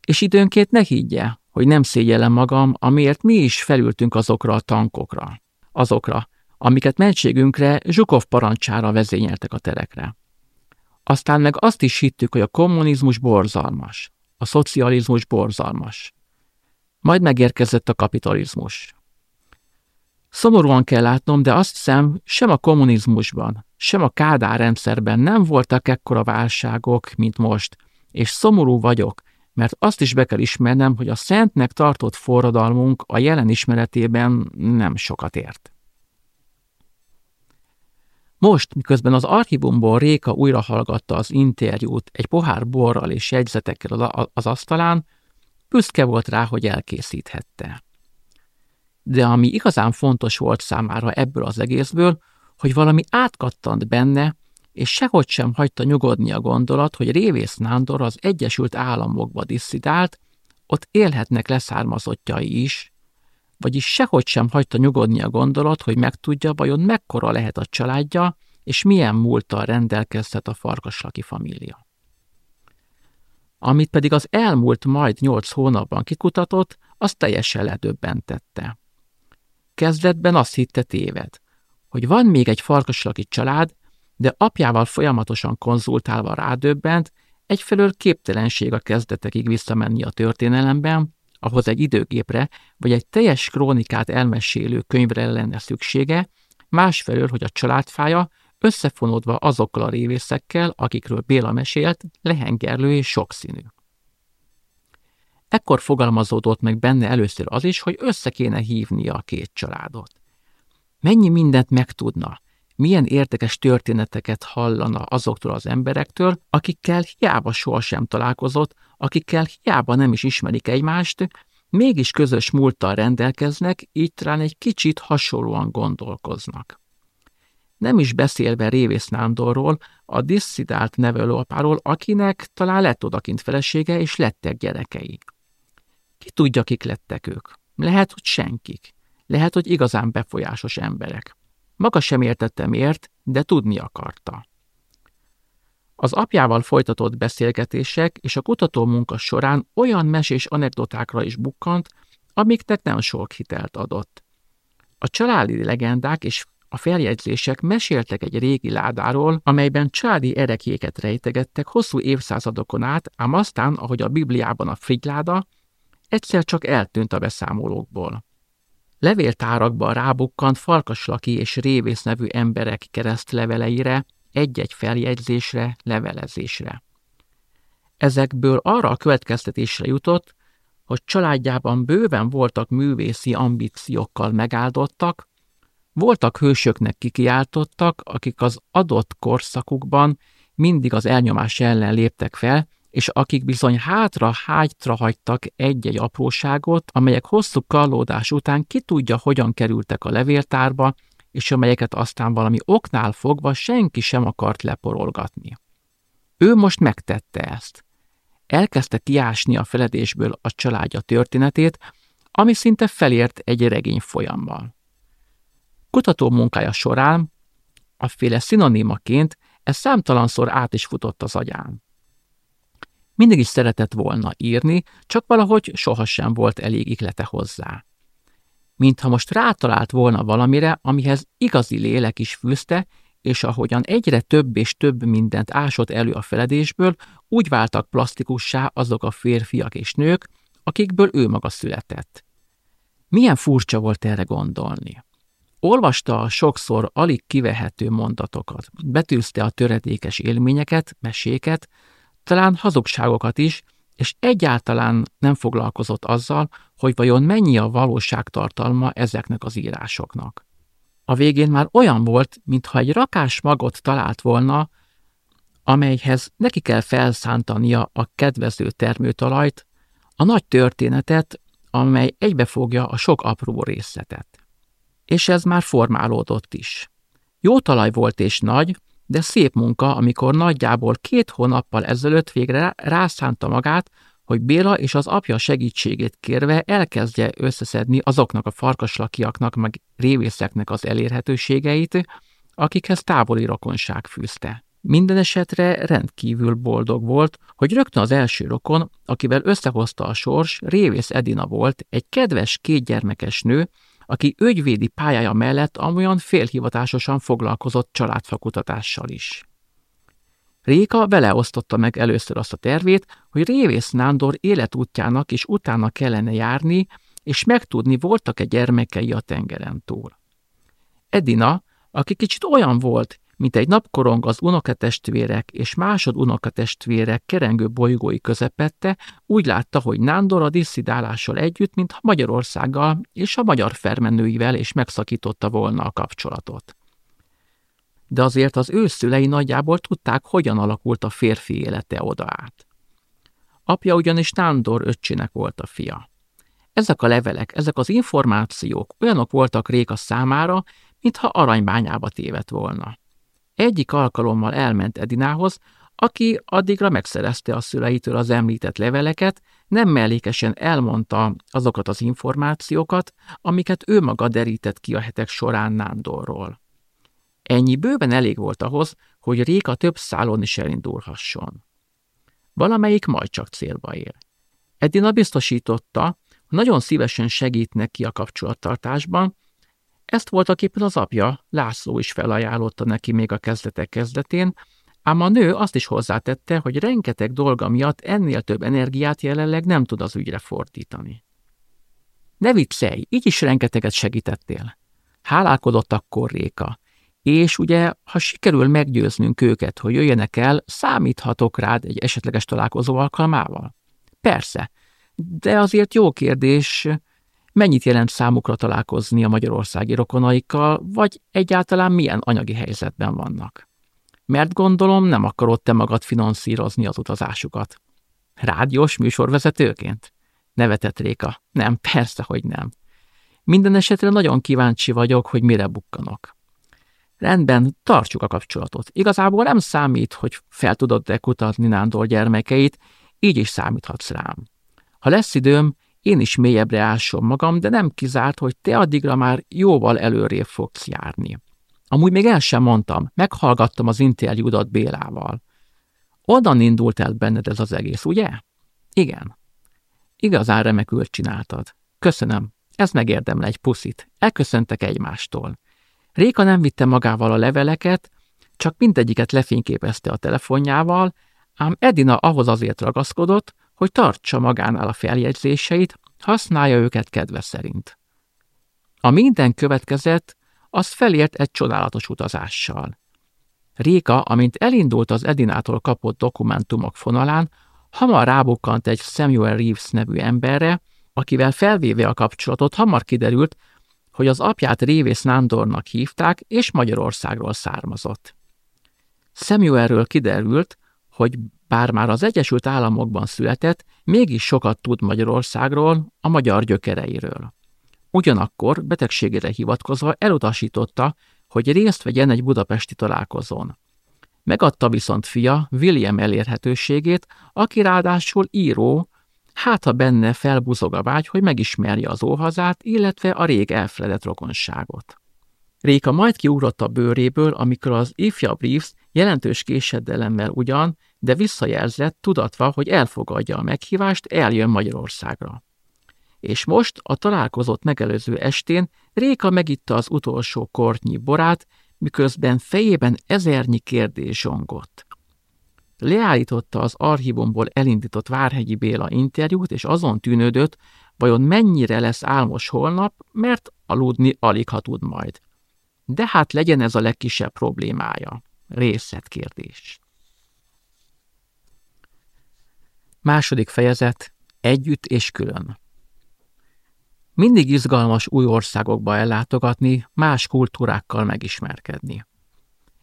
és időnként ne higgye, hogy nem szégyellem magam, amiért mi is felültünk azokra a tankokra, azokra, amiket mentségünkre Zsukov parancsára vezényeltek a terekre. Aztán meg azt is hittük, hogy a kommunizmus borzalmas, a szocializmus borzalmas. Majd megérkezett a kapitalizmus. Szomorúan kell látnom, de azt hiszem, sem a kommunizmusban, sem a Kádár rendszerben nem voltak ekkora válságok, mint most, és szomorú vagyok, mert azt is be kell ismernem, hogy a szentnek tartott forradalmunk a jelen ismeretében nem sokat ért. Most, miközben az archívumból Réka újra hallgatta az interjút egy pohár borral és jegyzetekkel az asztalán, büszke volt rá, hogy elkészíthette. De ami igazán fontos volt számára ebből az egészből, hogy valami átkattant benne, és sehogy sem hagyta nyugodni a gondolat, hogy Révész Nándor az Egyesült Államokba disszidált, ott élhetnek leszármazottjai is, vagyis sehogy sem hagyta nyugodni a gondolat, hogy megtudja, vajon mekkora lehet a családja, és milyen múlttal rendelkezhet a farkaslaki família. Amit pedig az elmúlt majd nyolc hónapban kikutatott, az teljesen ledöbbentette. Kezdetben azt hitte téved, hogy van még egy farkaslaki család, de apjával folyamatosan konzultálva rádöbbent, egyfelől képtelenség a kezdetekig visszamenni a történelemben, ahhoz egy időgépre vagy egy teljes krónikát elmesélő könyvre lenne szüksége, másfelől, hogy a családfája összefonódva azokkal a révészekkel, akikről Béla mesélt, lehengerlő és sokszínű. Ekkor fogalmazódott meg benne először az is, hogy össze kéne hívnia a két családot. Mennyi mindent megtudna, milyen érdekes történeteket hallana azoktól az emberektől, akikkel hiába sohasem találkozott, akikkel hiába nem is ismerik egymást, mégis közös múlttal rendelkeznek, így talán egy kicsit hasonlóan gondolkoznak. Nem is beszélve Révész Nándorról, a disszidált nevelőapáról, akinek talán lett odakint felesége, és lettek gyerekei. Ki tudja, kik lettek ők? Lehet, hogy senkik. Lehet, hogy igazán befolyásos emberek. Maga sem értette miért, de tudni akarta. Az apjával folytatott beszélgetések és a kutató munka során olyan mesés anekdotákra is bukkant, amiknek nem sok hitelt adott. A családi legendák és a feljegyzések meséltek egy régi ládáról, amelyben csádi erekjéket rejtegettek hosszú évszázadokon át, ám aztán, ahogy a Bibliában a frigyláda, egyszer csak eltűnt a beszámolókból. Levéltárakban rábukkant falkaslaki és révész nevű emberek keresztleveleire, egy-egy feljegyzésre, levelezésre. Ezekből arra a következtetésre jutott, hogy családjában bőven voltak művészi ambíciókkal megáldottak, voltak hősöknek kikiáltottak, akik az adott korszakukban mindig az elnyomás ellen léptek fel, és akik bizony hátra hágytra hagytak egy-egy apróságot, amelyek hosszú kallódás után ki tudja, hogyan kerültek a levéltárba, és amelyeket aztán valami oknál fogva senki sem akart leporolgatni. Ő most megtette ezt. Elkezdte kiásni a feledésből a családja történetét, ami szinte felért egy regény folyammal. Kutató munkája során a féle szinonimaként ez számtalanszor át is futott az agyán. Mindig is szeretett volna írni, csak valahogy sohasem volt elég iklete hozzá. Mintha most rátalált volna valamire, amihez igazi lélek is fűzte, és ahogyan egyre több és több mindent ásott elő a feledésből, úgy váltak plastikussá azok a férfiak és nők, akikből ő maga született. Milyen furcsa volt erre gondolni. Olvasta a sokszor alig kivehető mondatokat, betűzte a töredékes élményeket, meséket, talán hazugságokat is, és egyáltalán nem foglalkozott azzal, hogy vajon mennyi a valóság tartalma ezeknek az írásoknak. A végén már olyan volt, mintha egy rakás magot talált volna, amelyhez neki kell felszántania a kedvező termőtalajt, a nagy történetet, amely egybefogja a sok apró részletet. És ez már formálódott is. Jó talaj volt és nagy, de szép munka, amikor nagyjából két hónappal ezelőtt végre rászánta magát, hogy Béla és az apja segítségét kérve elkezdje összeszedni azoknak a farkaslakiaknak meg révészeknek az elérhetőségeit, akikhez távoli rokonság fűzte. Minden esetre rendkívül boldog volt, hogy rögtön az első rokon, akivel összehozta a sors, Révész Edina volt, egy kedves kétgyermekes nő, aki ügyvédi pályája mellett amolyan félhivatásosan foglalkozott családfakutatással is. Réka vele osztotta meg először azt a tervét, hogy Révész Nándor életútjának is utána kellene járni, és megtudni voltak-e gyermekei a tengeren túl. Edina, aki kicsit olyan volt, mint egy napkorong az unokatestvérek és másod unokatestvérek kerengő bolygói közepette, úgy látta, hogy Nándor a disszidálással együtt, mint Magyarországgal és a magyar fermenőivel és megszakította volna a kapcsolatot. De azért az ő szülei nagyjából tudták, hogyan alakult a férfi élete oda át. Apja ugyanis Nándor öccsének volt a fia. Ezek a levelek, ezek az információk olyanok voltak Réka számára, mintha aranybányába tévedt volna. Egyik alkalommal elment Edinához, aki addigra megszerezte a szüleitől az említett leveleket, nem mellékesen elmondta azokat az információkat, amiket ő maga derített ki a hetek során Nándorról. Ennyi bőven elég volt ahhoz, hogy Réka több szálon is elindulhasson. Valamelyik majd csak célba ér. Edina biztosította, hogy nagyon szívesen segít neki a kapcsolattartásban, ezt voltak éppen az apja, László is felajánlotta neki még a kezdetek kezdetén, ám a nő azt is hozzátette, hogy rengeteg dolga miatt ennél több energiát jelenleg nem tud az ügyre fordítani. Ne viccelj, így is rengeteget segítettél. Hálálkodott akkor Réka. És ugye, ha sikerül meggyőznünk őket, hogy jöjjenek el, számíthatok rád egy esetleges találkozó alkalmával? Persze, de azért jó kérdés, mennyit jelent számukra találkozni a magyarországi rokonaikkal, vagy egyáltalán milyen anyagi helyzetben vannak. Mert gondolom nem akarod te magad finanszírozni az utazásukat. Rádiós műsorvezetőként? Nevetett Réka. Nem, persze, hogy nem. Minden esetre nagyon kíváncsi vagyok, hogy mire bukkanok. Rendben, tartsuk a kapcsolatot. Igazából nem számít, hogy fel tudod-e kutatni Nándor gyermekeit, így is számíthatsz rám. Ha lesz időm, én is mélyebbre ásom magam, de nem kizárt, hogy te addigra már jóval előrébb fogsz járni. Amúgy még el sem mondtam, meghallgattam az interjúdat Bélával. Onnan indult el benned ez az egész, ugye? Igen. Igazán remekül csináltad. Köszönöm. Ez megérdemel egy puszit. Elköszöntek egymástól. Réka nem vitte magával a leveleket, csak mindegyiket lefényképezte a telefonjával, ám Edina ahhoz azért ragaszkodott, hogy tartsa magánál a feljegyzéseit, használja őket kedve szerint. A minden következett, az felért egy csodálatos utazással. Réka, amint elindult az Edinától kapott dokumentumok fonalán, hamar rábukkant egy Samuel Reeves nevű emberre, akivel felvéve a kapcsolatot hamar kiderült, hogy az apját Révész Nándornak hívták, és Magyarországról származott. Samuelről kiderült, hogy bár már az Egyesült Államokban született, mégis sokat tud Magyarországról, a magyar gyökereiről. Ugyanakkor betegségére hivatkozva elutasította, hogy részt vegyen egy budapesti találkozón. Megadta viszont fia William elérhetőségét, aki ráadásul író, hát ha benne felbuzog a vágy, hogy megismerje az óhazát, illetve a rég elfeledett rokonságot. Réka majd kiugrott a bőréből, amikor az ifjabb Reeves jelentős késedelemmel ugyan, de visszajelzett, tudatva, hogy elfogadja a meghívást, eljön Magyarországra. És most, a találkozott megelőző estén Réka megitta az utolsó kortnyi borát, miközben fejében ezernyi kérdés zsongott. Leállította az archívumból elindított Várhegyi Béla interjút, és azon tűnődött, vajon mennyire lesz álmos holnap, mert aludni alig ha tud majd. De hát legyen ez a legkisebb problémája. Részletkérdés. Második fejezet. Együtt és külön. Mindig izgalmas új országokba ellátogatni, más kultúrákkal megismerkedni.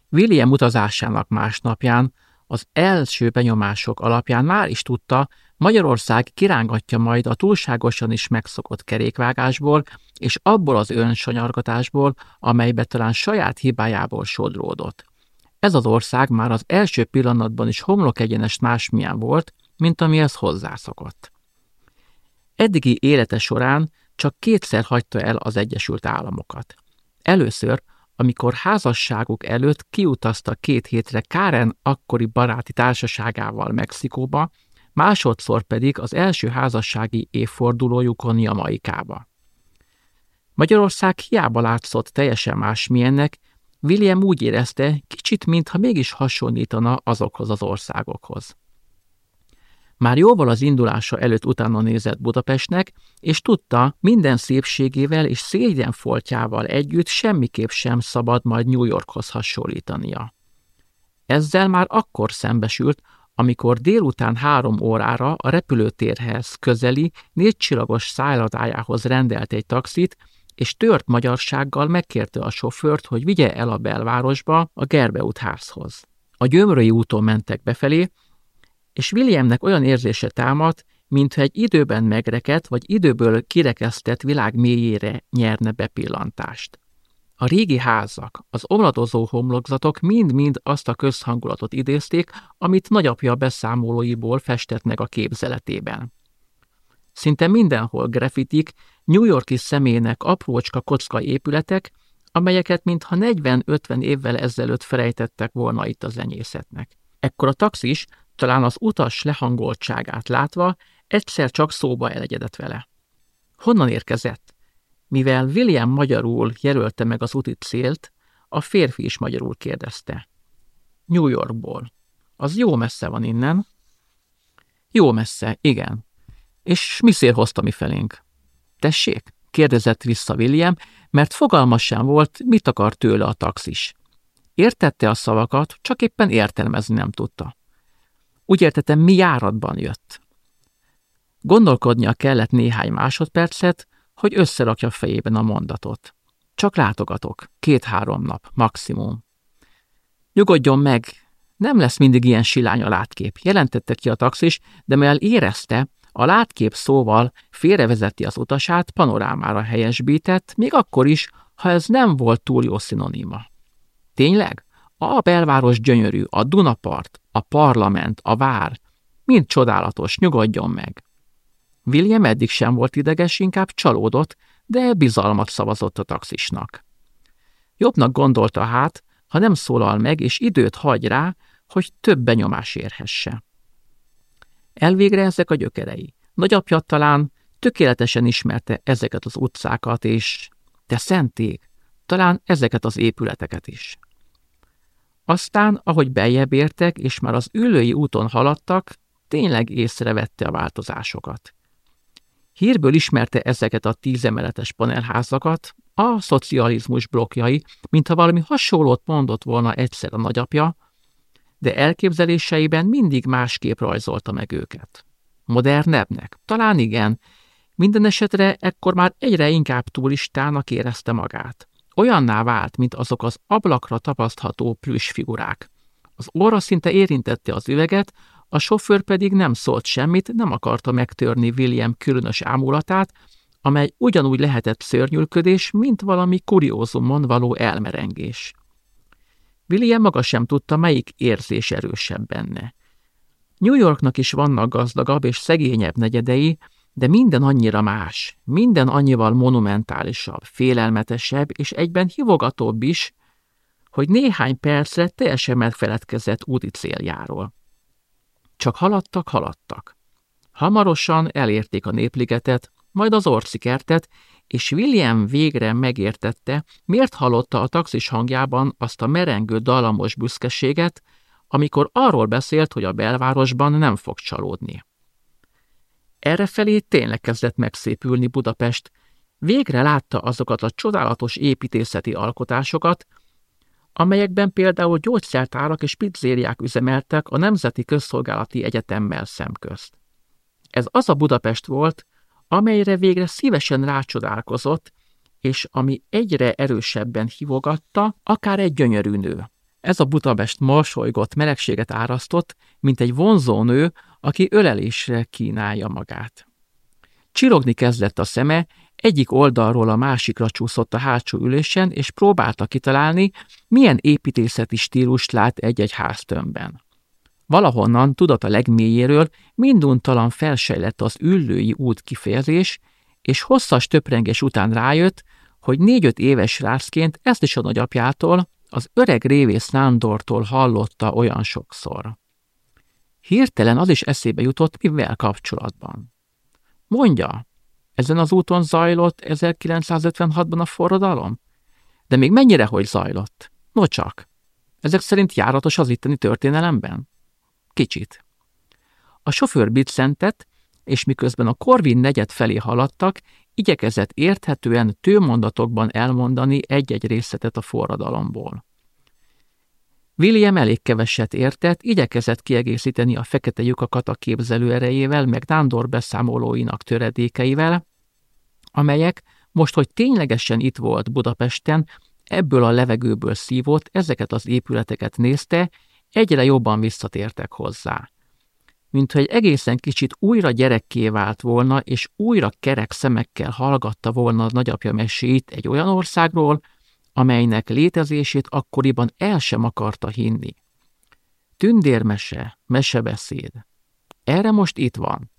William utazásának másnapján az első benyomások alapján már is tudta, Magyarország kirángatja majd a túlságosan is megszokott kerékvágásból, és abból az önsanyargatásból, amelybe talán saját hibájából sodródott. Ez az ország már az első pillanatban is homlok egyenes másmilyen volt, mint amihez hozzászokott. Eddigi élete során csak kétszer hagyta el az Egyesült Államokat. Először, amikor házasságuk előtt kiutazta két hétre Karen akkori baráti társaságával Mexikóba, másodszor pedig az első házassági évfordulójukon Jamaikába. Magyarország hiába látszott teljesen másmilyennek, William úgy érezte, kicsit, mintha mégis hasonlítana azokhoz az országokhoz. Már jóval az indulása előtt utána nézett Budapestnek, és tudta, minden szépségével és szégyenfoltjával együtt semmiképp sem szabad majd New Yorkhoz hasonlítania. Ezzel már akkor szembesült, amikor délután három órára a repülőtérhez közeli négycsillagos szállodájához rendelt egy taxit, és tört magyarsággal megkérte a sofőrt, hogy vigye el a belvárosba a Gerbeut házhoz. A Gyömrői úton mentek befelé, és Williamnek olyan érzése támadt, mintha egy időben megrekedt vagy időből kirekesztett világ mélyére nyerne bepillantást. A régi házak, az omladozó homlokzatok mind-mind azt a közhangulatot idézték, amit nagyapja beszámolóiból festett meg a képzeletében. Szinte mindenhol grafitik, New Yorki személynek aprócska kocka épületek, amelyeket mintha 40-50 évvel ezelőtt felejtettek volna itt az enyészetnek. Ekkor a taxis talán az utas lehangoltságát látva egyszer csak szóba elegyedett vele. Honnan érkezett? Mivel William magyarul jelölte meg az úti célt, a férfi is magyarul kérdezte. New Yorkból. Az jó messze van innen? Jó messze, igen. És mi szél hozta mi felénk? Tessék? kérdezett vissza William, mert fogalmas sem volt, mit akar tőle a taxis. Értette a szavakat, csak éppen értelmezni nem tudta. Úgy értettem, mi járatban jött. Gondolkodnia kellett néhány másodpercet, hogy összerakja fejében a mondatot. Csak látogatok, két-három nap, maximum. Nyugodjon meg, nem lesz mindig ilyen silány a látkép, jelentette ki a taxis, de mivel érezte, a látkép szóval félrevezeti az utasát, panorámára helyesbített, még akkor is, ha ez nem volt túl jó szinoníma. Tényleg? A belváros gyönyörű, a Dunapart, a parlament, a vár, mind csodálatos, nyugodjon meg. William eddig sem volt ideges, inkább csalódott, de bizalmat szavazott a taxisnak. Jobbnak gondolta hát, ha nem szólal meg, és időt hagy rá, hogy több benyomás érhesse. Elvégre ezek a gyökerei. Nagyapja talán tökéletesen ismerte ezeket az utcákat, és te szenték, talán ezeket az épületeket is. Aztán, ahogy beljebb értek, és már az ülői úton haladtak, tényleg észrevette a változásokat. Hírből ismerte ezeket a tízemeletes panelházakat, a szocializmus blokkjai, mintha valami hasonlót mondott volna egyszer a nagyapja, de elképzeléseiben mindig másképp rajzolta meg őket. Modernebbnek? Talán igen. Minden esetre ekkor már egyre inkább turistának érezte magát. Olyanná vált, mint azok az ablakra tapasztható plüss figurák. Az óra szinte érintette az üveget, a sofőr pedig nem szólt semmit, nem akarta megtörni William különös ámulatát, amely ugyanúgy lehetett szörnyülködés, mint valami kuriózumon való elmerengés. William maga sem tudta, melyik érzés erősebb benne. New Yorknak is vannak gazdagabb és szegényebb negyedei, de minden annyira más, minden annyival monumentálisabb, félelmetesebb és egyben hivogatóbb is, hogy néhány percre teljesen megfeledkezett úti céljáról. Csak haladtak, haladtak. Hamarosan elérték a népligetet, majd az orcikertet, és William végre megértette, miért hallotta a taxis hangjában azt a merengő dalamos büszkeséget, amikor arról beszélt, hogy a belvárosban nem fog csalódni. Errefelé tényleg kezdett megszépülni Budapest, Végre látta azokat a csodálatos építészeti alkotásokat, amelyekben például gyógyszertárak és pizzériák üzemeltek a Nemzeti Közszolgálati Egyetemmel szemközt. Ez az a Budapest volt, amelyre végre szívesen rácsodálkozott, és ami egyre erősebben hívogatta, akár egy gyönyörű nő. Ez a Budapest mosolygott, melegséget árasztott, mint egy vonzó nő, aki ölelésre kínálja magát. Csirogni kezdett a szeme, egyik oldalról a másikra csúszott a hátsó ülésen, és próbálta kitalálni, milyen építészeti stílust lát egy-egy háztömbben. Valahonnan tudata legmélyéről minduntalan felsejlett az üllői út kifejezés, és hosszas töprenges után rájött, hogy négy-öt éves rászként ezt is a nagyapjától, az öreg révész Nándortól hallotta olyan sokszor. Hirtelen az is eszébe jutott, mivel kapcsolatban. Mondja, ezen az úton zajlott 1956-ban a forradalom? De még mennyire hogy zajlott? No csak. Ezek szerint járatos az itteni történelemben? Kicsit. A sofőr biccentett, és miközben a Korvin negyed felé haladtak, igyekezett érthetően tőmondatokban elmondani egy-egy részletet a forradalomból. William elég keveset értett, igyekezett kiegészíteni a fekete lyukakat a képzelő erejével, meg Nándor beszámolóinak töredékeivel, amelyek most, hogy ténylegesen itt volt Budapesten, ebből a levegőből szívott, ezeket az épületeket nézte, egyre jobban visszatértek hozzá. Mint hogy egészen kicsit újra gyerekké vált volna, és újra kerek szemekkel hallgatta volna a nagyapja mesét egy olyan országról, amelynek létezését akkoriban el sem akarta hinni. Tündérmese, mesebeszéd. Erre most itt van.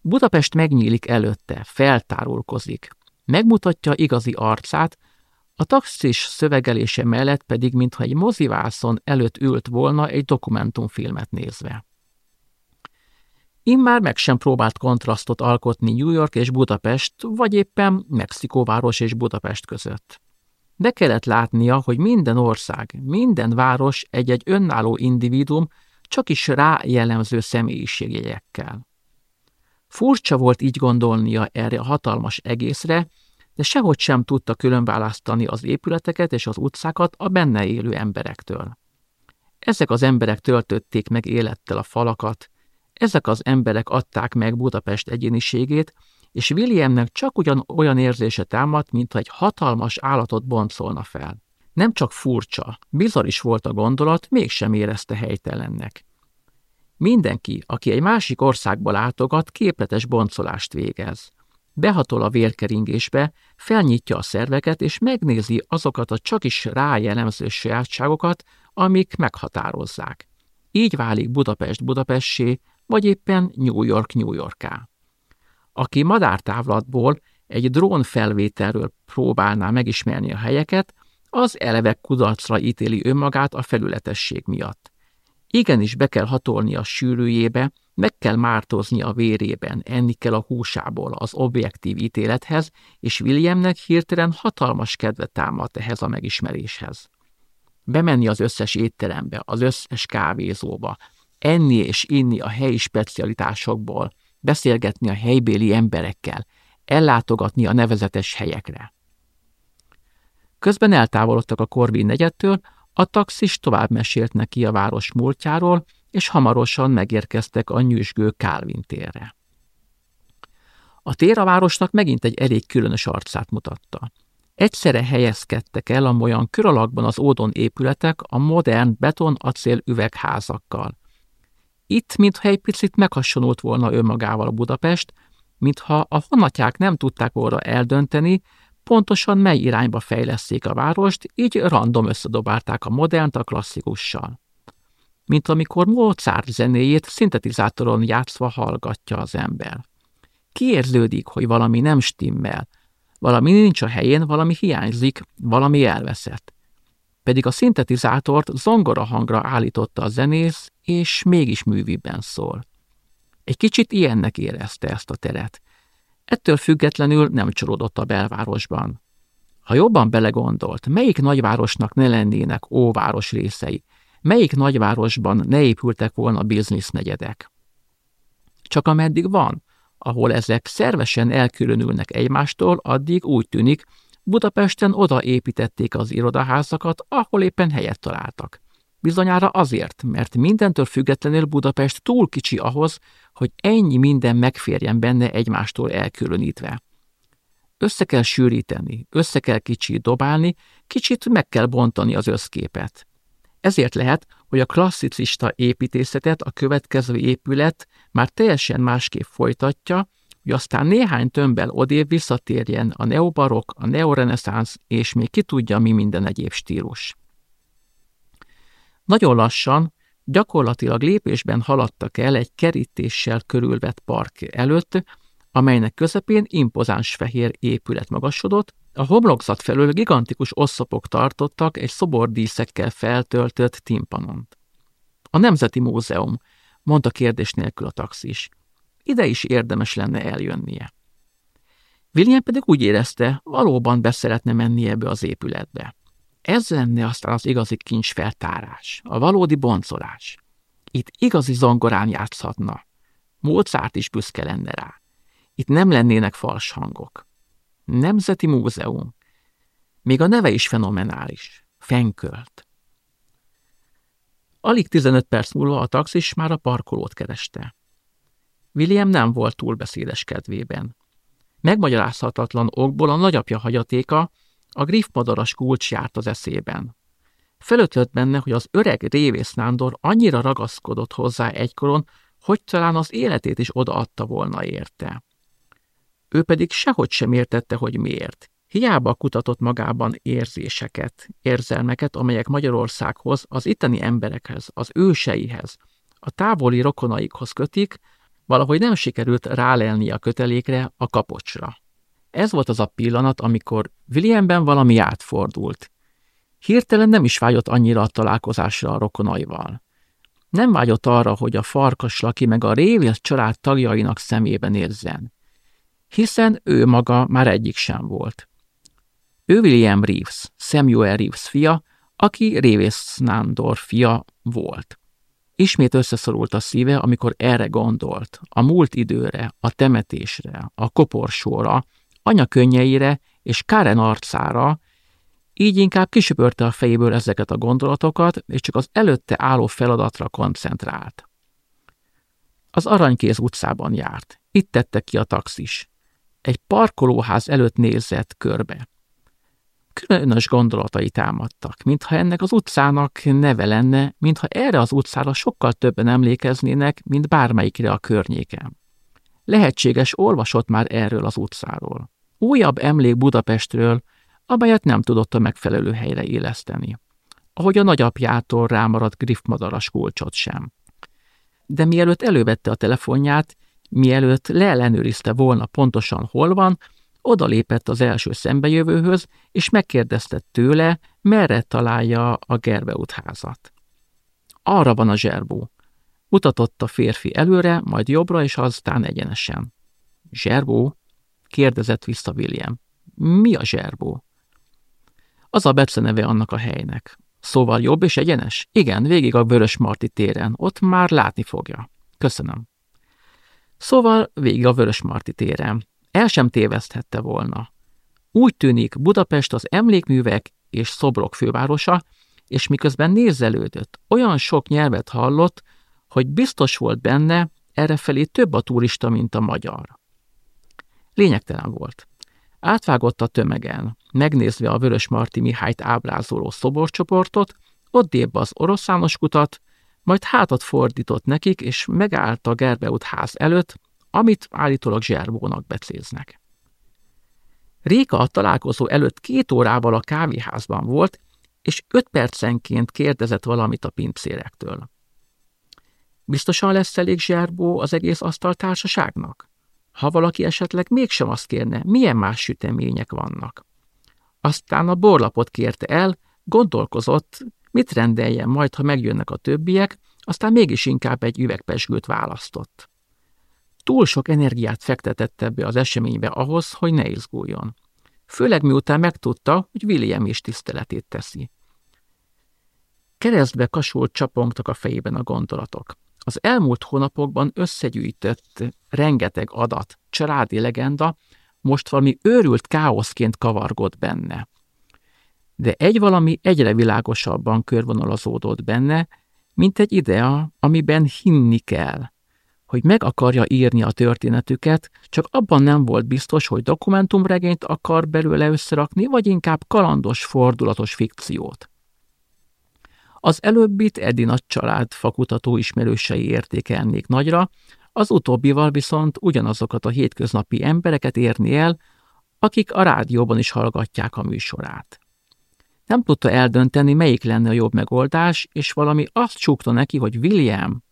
Budapest megnyílik előtte, feltárulkozik. Megmutatja igazi arcát, a taxis szövegelése mellett pedig, mintha egy mozivászon előtt ült volna egy dokumentumfilmet nézve. Immár meg sem próbált kontrasztot alkotni New York és Budapest, vagy éppen Mexikóváros és Budapest között. Be kellett látnia, hogy minden ország, minden város egy-egy önálló individum, csak is rá jellemző személyiségjegyekkel. Furcsa volt így gondolnia erre a hatalmas egészre, de sehogy sem tudta különválasztani az épületeket és az utcákat a benne élő emberektől. Ezek az emberek töltötték meg élettel a falakat, ezek az emberek adták meg Budapest egyéniségét, és Williamnek csak ugyan olyan érzése támadt, mintha egy hatalmas állatot boncolna fel. Nem csak furcsa, bizarr is volt a gondolat, mégsem érezte helytelennek. Mindenki, aki egy másik országba látogat, képletes boncolást végez. Behatol a vérkeringésbe, felnyitja a szerveket, és megnézi azokat a csak is rájellemző sajátságokat, amik meghatározzák. Így válik Budapest Budapessé, vagy éppen New York New Yorká. Aki madártávlatból egy drón felvételről próbálná megismerni a helyeket, az eleve kudarcra ítéli önmagát a felületesség miatt. Igenis be kell hatolni a sűrűjébe, meg kell mártozni a vérében, enni kell a húsából az objektív ítélethez, és Williamnek hirtelen hatalmas kedve támadt ehhez a megismeréshez. Bemenni az összes étterembe, az összes kávézóba, enni és inni a helyi specialitásokból, beszélgetni a helybéli emberekkel, ellátogatni a nevezetes helyekre. Közben eltávolodtak a Korvin negyedtől, a taxis tovább mesélt neki a város múltjáról, és hamarosan megérkeztek a nyűsgő Kálvin térre. A tér a városnak megint egy elég különös arcát mutatta. Egyszerre helyezkedtek el amolyan kör alakban az ódon épületek a modern beton-acél üvegházakkal, itt, mintha egy picit meghasonult volna önmagával a Budapest, mintha a honatják nem tudták volna eldönteni, pontosan mely irányba fejleszték a várost, így random összedobálták a modernt a klasszikussal. Mint amikor Mozart zenéjét szintetizátoron játszva hallgatja az ember. Kiérződik, hogy valami nem stimmel, valami nincs a helyén, valami hiányzik, valami elveszett pedig a szintetizátort zongora hangra állította a zenész, és mégis művibben szól. Egy kicsit ilyennek érezte ezt a teret. Ettől függetlenül nem csalódott a belvárosban. Ha jobban belegondolt, melyik nagyvárosnak ne lennének óváros részei, melyik nagyvárosban ne épültek volna biznisznegyedek. Csak ameddig van, ahol ezek szervesen elkülönülnek egymástól, addig úgy tűnik, Budapesten oda építették az irodaházakat, ahol éppen helyet találtak. Bizonyára azért, mert mindentől függetlenül Budapest túl kicsi ahhoz, hogy ennyi minden megférjen benne egymástól elkülönítve. Össze kell sűríteni, össze kell kicsit dobálni, kicsit meg kell bontani az összképet. Ezért lehet, hogy a klasszicista építészetet a következő épület már teljesen másképp folytatja, hogy aztán néhány tömbbel odév visszatérjen a neobarok, a neoreneszánsz és még ki tudja mi minden egyéb stílus. Nagyon lassan, gyakorlatilag lépésben haladtak el egy kerítéssel körülvett park előtt, amelynek közepén impozáns fehér épület magasodott, a homlokzat felől gigantikus oszlopok tartottak egy szobordíszekkel feltöltött timpanont. A Nemzeti Múzeum, mondta kérdés nélkül a taxis. Ide is érdemes lenne eljönnie. William pedig úgy érezte, valóban beszeretne menni ebbe az épületbe. Ez lenne aztán az igazi kincs feltárás, a valódi boncolás. Itt igazi zongorán játszhatna. Mozart is büszke lenne rá. Itt nem lennének fals hangok. Nemzeti Múzeum. Még a neve is fenomenális. Fenkölt. Alig 15 perc múlva a taxis már a parkolót kereste. William nem volt túl beszédes kedvében. Megmagyarázhatatlan okból a nagyapja hagyatéka, a griffmadaras kulcs járt az eszében. Felötött benne, hogy az öreg révész Nándor annyira ragaszkodott hozzá egykoron, hogy talán az életét is odaadta volna érte. Ő pedig sehogy sem értette, hogy miért. Hiába kutatott magában érzéseket, érzelmeket, amelyek Magyarországhoz, az itteni emberekhez, az őseihez, a távoli rokonaikhoz kötik, valahogy nem sikerült rálelni a kötelékre, a kapocsra. Ez volt az a pillanat, amikor Williamben valami átfordult. Hirtelen nem is vágyott annyira a találkozásra a rokonaival. Nem vágyott arra, hogy a farkas laki meg a révész család tagjainak szemében érzen hiszen ő maga már egyik sem volt. Ő William Reeves, Samuel Reeves fia, aki Révész Nándor fia volt. Ismét összeszorult a szíve, amikor erre gondolt, a múlt időre, a temetésre, a koporsóra, anya könnyeire és Karen arcára, így inkább kisöpörte a fejéből ezeket a gondolatokat, és csak az előtte álló feladatra koncentrált. Az Aranykéz utcában járt. Itt tette ki a taxis egy parkolóház előtt nézett körbe. Különös gondolatai támadtak, mintha ennek az utcának neve lenne, mintha erre az utcára sokkal többen emlékeznének, mint bármelyikre a környéken. Lehetséges olvasott már erről az utcáról. Újabb emlék Budapestről, amelyet nem tudott a megfelelő helyre éleszteni. Ahogy a nagyapjától rámaradt griffmadaras kulcsot sem. De mielőtt elővette a telefonját, Mielőtt leellenőrizte volna pontosan hol van, odalépett az első szembejövőhöz, és megkérdezte tőle, merre találja a Gerbeut házat. Arra van a zserbó. Mutatott a férfi előre, majd jobbra, és aztán egyenesen. Zserbó? kérdezett vissza William. Mi a zserbó? Az a beceneve annak a helynek. Szóval jobb és egyenes? Igen, végig a Vörös Marti téren. Ott már látni fogja. Köszönöm. Szóval végig a Vörösmarty téren. El sem téveszthette volna. Úgy tűnik Budapest az emlékművek és szobrok fővárosa, és miközben nézelődött, olyan sok nyelvet hallott, hogy biztos volt benne, errefelé több a turista, mint a magyar. Lényegtelen volt. Átvágott a tömegen, megnézve a Vörös Marti Mihályt ábrázoló szoborcsoportot, ott az oroszános kutat, majd hátat fordított nekik, és megállt a Gerbeut ház előtt, amit állítólag zserbónak becéznek. Réka a találkozó előtt két órával a kávéházban volt, és öt percenként kérdezett valamit a pincérektől. Biztosan lesz elég zserbó az egész asztaltársaságnak? Ha valaki esetleg mégsem azt kérne, milyen más sütemények vannak? Aztán a borlapot kérte el, gondolkozott, Mit rendeljen majd, ha megjönnek a többiek, aztán mégis inkább egy üvegpesgőt választott. Túl sok energiát fektetett ebbe az eseménybe ahhoz, hogy ne izguljon. Főleg miután megtudta, hogy William is tiszteletét teszi. Keresztbe kasult csapongtak a fejében a gondolatok. Az elmúlt hónapokban összegyűjtött rengeteg adat, családi legenda, most valami őrült káoszként kavargott benne. De egy valami egyre világosabban körvonalazódott benne, mint egy idea, amiben hinni kell, hogy meg akarja írni a történetüket, csak abban nem volt biztos, hogy dokumentumregényt akar belőle összerakni, vagy inkább kalandos, fordulatos fikciót. Az előbbit Edi nagy család fakutató ismerősei értékelnék nagyra, az utóbbival viszont ugyanazokat a hétköznapi embereket érni el, akik a rádióban is hallgatják a műsorát. Nem tudta eldönteni, melyik lenne a jobb megoldás, és valami azt csukta neki, hogy William,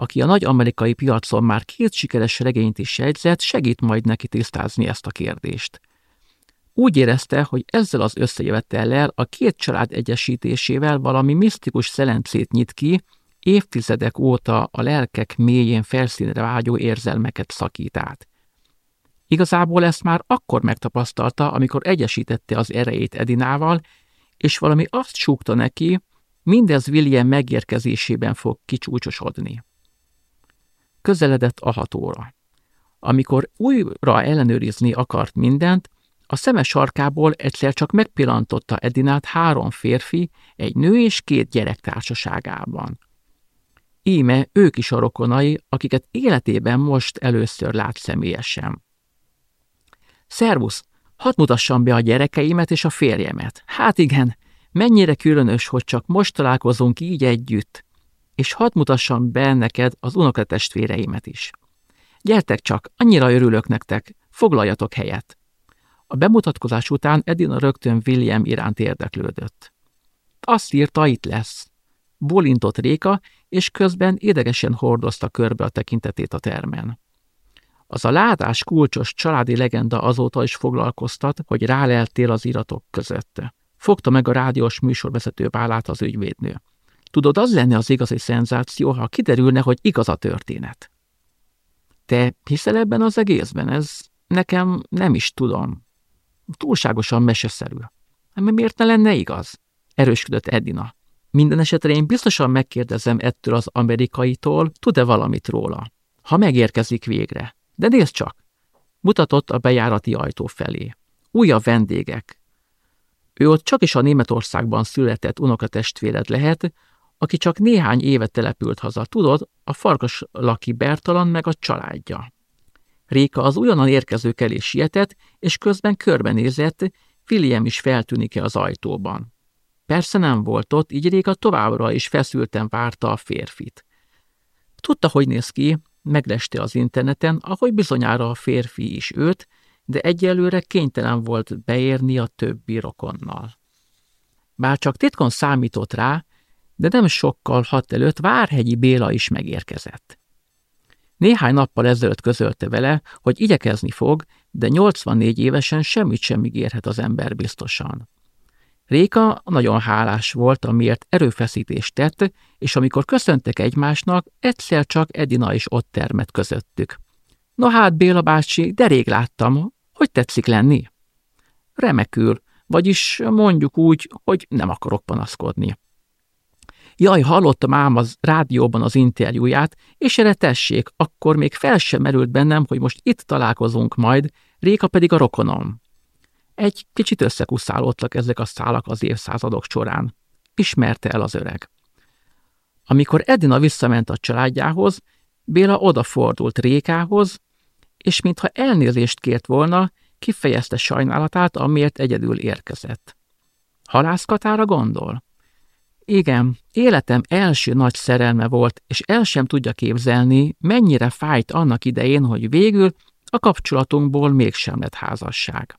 aki a nagy amerikai piacon már két sikeres regényt is jegyzett, segít majd neki tisztázni ezt a kérdést. Úgy érezte, hogy ezzel az összejövetellel a két család egyesítésével valami misztikus szelencét nyit ki, évtizedek óta a lelkek mélyén felszínre vágyó érzelmeket szakít át. Igazából ezt már akkor megtapasztalta, amikor egyesítette az erejét Edinával, és valami azt súgta neki, mindez William megérkezésében fog kicsúcsosodni. Közeledett a hat óra. Amikor újra ellenőrizni akart mindent, a szeme sarkából egyszer csak megpillantotta Edinát három férfi, egy nő és két gyerek társaságában. Íme ők is a rokonai, akiket életében most először lát személyesen. Szervusz, hadd mutassam be a gyerekeimet és a férjemet. Hát igen, mennyire különös, hogy csak most találkozunk így együtt, és hadd mutassam be neked az unokatestvéreimet is. Gyertek csak, annyira örülök nektek, foglaljatok helyet. A bemutatkozás után Edina rögtön William iránt érdeklődött. Azt írta, itt lesz. Bolintott Réka, és közben idegesen hordozta körbe a tekintetét a termen. Az a látás kulcsos családi legenda azóta is foglalkoztat, hogy ráleltél az iratok között. Fogta meg a rádiós műsorvezető vállát az ügyvédnő. Tudod, az lenne az igazi szenzáció, ha kiderülne, hogy igaz a történet. Te hiszel ebben az egészben? Ez nekem nem is tudom. Túlságosan meseszerű. Miért ne lenne igaz? Erősködött Edina. Minden esetre én biztosan megkérdezem ettől az amerikaitól, tud-e valamit róla, ha megérkezik végre. De nézd csak! Mutatott a bejárati ajtó felé. Újabb vendégek. Ő ott csak is a Németországban született unokatestvéred lehet, aki csak néhány éve települt haza, tudod, a farkas laki Bertalan meg a családja. Réka az ugyanan érkezők elé sietett, és közben körbenézett, William is feltűnik-e az ajtóban. Persze nem volt ott, így Réka továbbra is feszülten várta a férfit. Tudta, hogy néz ki, megleste az interneten, ahogy bizonyára a férfi is őt, de egyelőre kénytelen volt beérni a többi rokonnal. Bár csak titkon számított rá, de nem sokkal hat előtt Várhegyi Béla is megérkezett. Néhány nappal ezelőtt közölte vele, hogy igyekezni fog, de 84 évesen semmit sem ígérhet az ember biztosan. Réka nagyon hálás volt, amiért erőfeszítést tett, és amikor köszöntek egymásnak, egyszer csak Edina is ott termett közöttük. Na hát, Béla bácsi, de rég láttam. Hogy tetszik lenni? Remekül, vagyis mondjuk úgy, hogy nem akarok panaszkodni. Jaj, hallottam ám az rádióban az interjúját, és erre tessék, akkor még fel sem merült bennem, hogy most itt találkozunk majd, Réka pedig a rokonom. Egy kicsit összekuszálódtak ezek a szálak az évszázadok során. Ismerte el az öreg. Amikor Edina visszament a családjához, Béla odafordult Rékához, és mintha elnézést kért volna, kifejezte sajnálatát, amiért egyedül érkezett. Halászkatára gondol? Igen, életem első nagy szerelme volt, és el sem tudja képzelni, mennyire fájt annak idején, hogy végül a kapcsolatunkból mégsem lett házasság.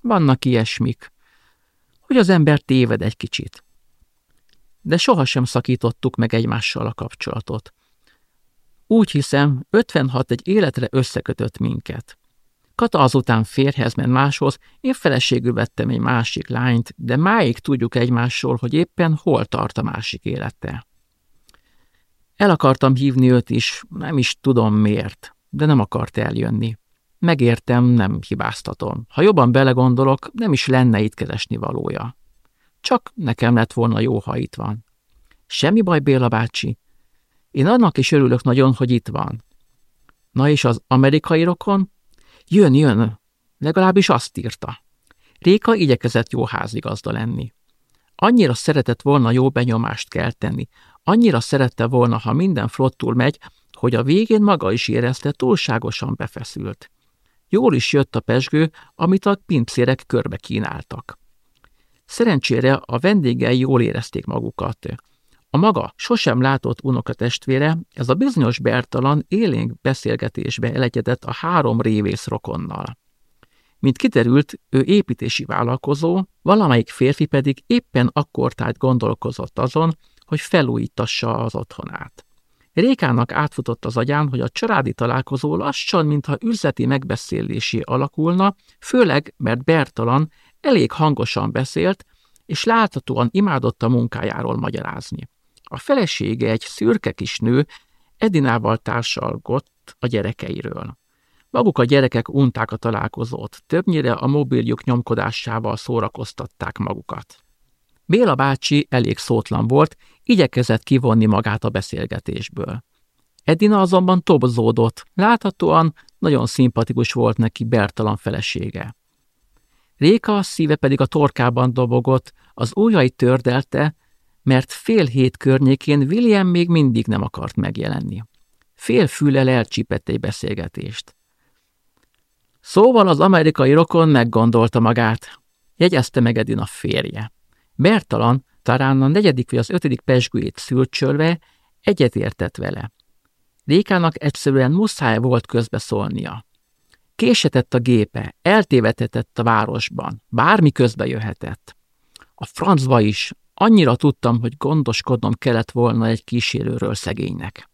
Vannak ilyesmik, hogy az ember téved egy kicsit. De sohasem szakítottuk meg egymással a kapcsolatot. Úgy hiszem, 56 egy életre összekötött minket. Kata azután férhez ment máshoz, én feleségül vettem egy másik lányt, de máig tudjuk egymásról, hogy éppen hol tart a másik élete. El akartam hívni őt is, nem is tudom miért, de nem akart eljönni. Megértem, nem hibáztatom. Ha jobban belegondolok, nem is lenne itt keresni valója. Csak nekem lett volna jó, ha itt van. Semmi baj, Béla bácsi. Én annak is örülök nagyon, hogy itt van. Na és az amerikai rokon? Jön, jön, legalábbis azt írta. Réka igyekezett jó házigazda lenni. Annyira szeretett volna jó benyomást kelteni, annyira szerette volna, ha minden flottul megy, hogy a végén maga is érezte, túlságosan befeszült. Jól is jött a pesgő, amit a pincérek körbe kínáltak. Szerencsére a vendégei jól érezték magukat. A maga sosem látott unokatestvére, ez a bizonyos Bertalan élénk beszélgetésbe elegyedett a három révész rokonnal. Mint kiderült, ő építési vállalkozó, valamelyik férfi pedig éppen akkor tájt gondolkozott azon, hogy felújítassa az otthonát. Rékának átfutott az agyán, hogy a családi találkozó lassan, mintha üzleti megbeszélésé alakulna, főleg, mert Bertalan elég hangosan beszélt, és láthatóan imádott a munkájáról magyarázni. A felesége egy szürke kis nő, Edinával társalgott a gyerekeiről. Maguk a gyerekek unták a találkozót, többnyire a mobiljuk nyomkodásával szórakoztatták magukat. Béla bácsi elég szótlan volt, igyekezett kivonni magát a beszélgetésből. Edina azonban tobzódott, láthatóan nagyon szimpatikus volt neki Bertalan felesége. Réka szíve pedig a torkában dobogott, az ujjai tördelte, mert fél hét környékén William még mindig nem akart megjelenni. Fél fülel elcsípett egy beszélgetést. Szóval az amerikai rokon meggondolta magát, jegyezte meg Edina férje. Bertalan, talán a negyedik vagy az ötödik pesgőjét szülcsölve, egyetértett vele. Rékának egyszerűen muszáj volt közbeszólnia. Késetett a gépe, eltévetetett a városban, bármi közbe jöhetett. A francba is, annyira tudtam, hogy gondoskodnom kellett volna egy kísérőről szegénynek.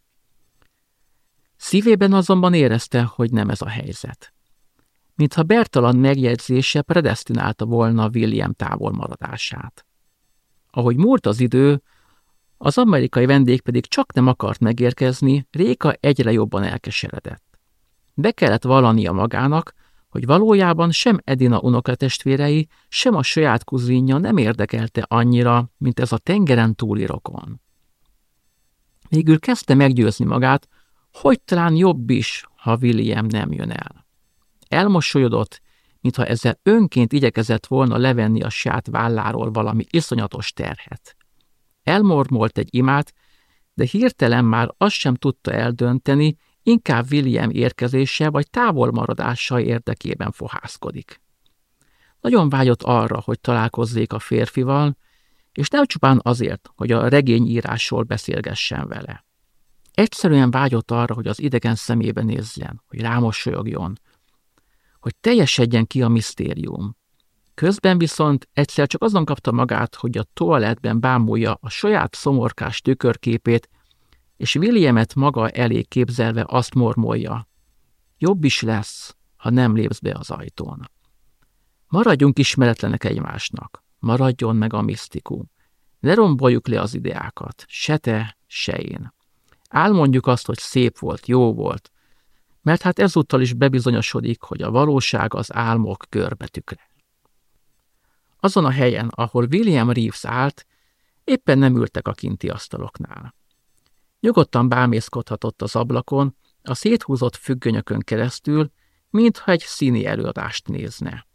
Szívében azonban érezte, hogy nem ez a helyzet. Mintha Bertalan megjegyzése predestinálta volna William távolmaradását. Ahogy múlt az idő, az amerikai vendég pedig csak nem akart megérkezni, Réka egyre jobban elkeseredett. Be kellett vallania magának, hogy valójában sem Edina unokatestvérei, sem a saját kuzinja nem érdekelte annyira, mint ez a tengeren túli rokon. Végül kezdte meggyőzni magát, hogy talán jobb is, ha William nem jön el. Elmosolyodott, mintha ezzel önként igyekezett volna levenni a saját válláról valami iszonyatos terhet. Elmormolt egy imát, de hirtelen már azt sem tudta eldönteni, inkább William érkezése vagy távolmaradása érdekében fohászkodik. Nagyon vágyott arra, hogy találkozzék a férfival, és nem csupán azért, hogy a regényírásról beszélgessen vele. Egyszerűen vágyott arra, hogy az idegen szemébe nézzen, hogy rámosolyogjon, hogy teljesedjen ki a misztérium. Közben viszont egyszer csak azon kapta magát, hogy a toalettben bámulja a saját szomorkás tükörképét, és Williamet maga elé képzelve azt mormolja. Jobb is lesz, ha nem lépsz be az ajtón. Maradjunk ismeretlenek egymásnak, maradjon meg a misztikum. Ne romboljuk le az ideákat, se te, se én. Álmondjuk azt, hogy szép volt, jó volt, mert hát ezúttal is bebizonyosodik, hogy a valóság az álmok görbetükre. Azon a helyen, ahol William Reeves állt, éppen nem ültek a kinti asztaloknál. Nyugodtan bámészkodhatott az ablakon, a széthúzott függönyökön keresztül, mintha egy színi előadást nézne.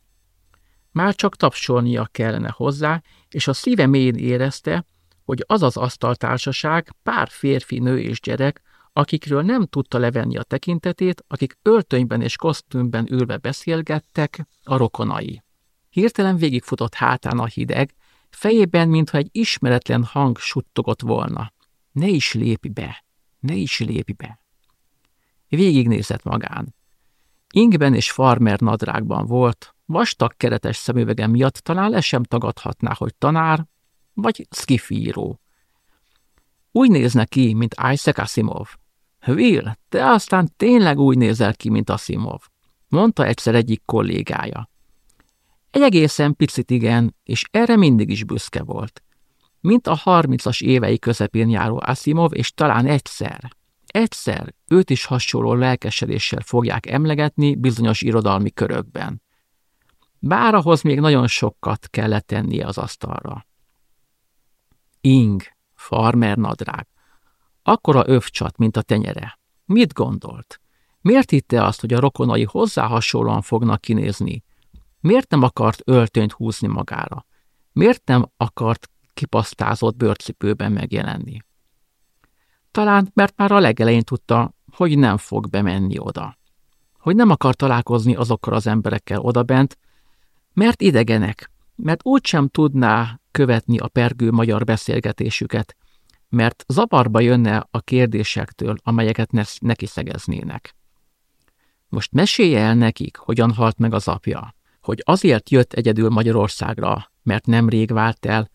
Már csak tapsolnia kellene hozzá, és a szíve mélyén érezte, hogy az az asztaltársaság pár férfi, nő és gyerek, akikről nem tudta levenni a tekintetét, akik öltönyben és kosztümben ülve beszélgettek, a rokonai. Hirtelen végigfutott hátán a hideg, fejében, mintha egy ismeretlen hang suttogott volna. Ne is lépj be, ne is lépj be. Végignézett magán. Ingben és farmer nadrágban volt, vastag keretes szemüvege miatt talán le sem tagadhatná, hogy tanár vagy szkifíró. Úgy nézne ki, mint Isaac Asimov. Will, te aztán tényleg úgy nézel ki, mint Asimov, mondta egyszer egyik kollégája. Egy egészen picit igen, és erre mindig is büszke volt mint a harmincas évei közepén járó Asimov, és talán egyszer, egyszer őt is hasonló lelkesedéssel fogják emlegetni bizonyos irodalmi körökben. Bár ahhoz még nagyon sokat kellett tennie az asztalra. Ing, farmer nadrág, akkora övcsat, mint a tenyere. Mit gondolt? Miért hitte azt, hogy a rokonai hozzá hasonlóan fognak kinézni? Miért nem akart öltönyt húzni magára? Miért nem akart kipasztázott bőrcipőben megjelenni? Talán, mert már a legelején tudta, hogy nem fog bemenni oda. Hogy nem akar találkozni azokkal az emberekkel odabent, mert idegenek, mert úgysem tudná követni a pergő magyar beszélgetésüket, mert zavarba jönne a kérdésektől, amelyeket ne neki szegeznének. Most mesélje el nekik, hogyan halt meg az apja, hogy azért jött egyedül Magyarországra, mert nemrég vált el,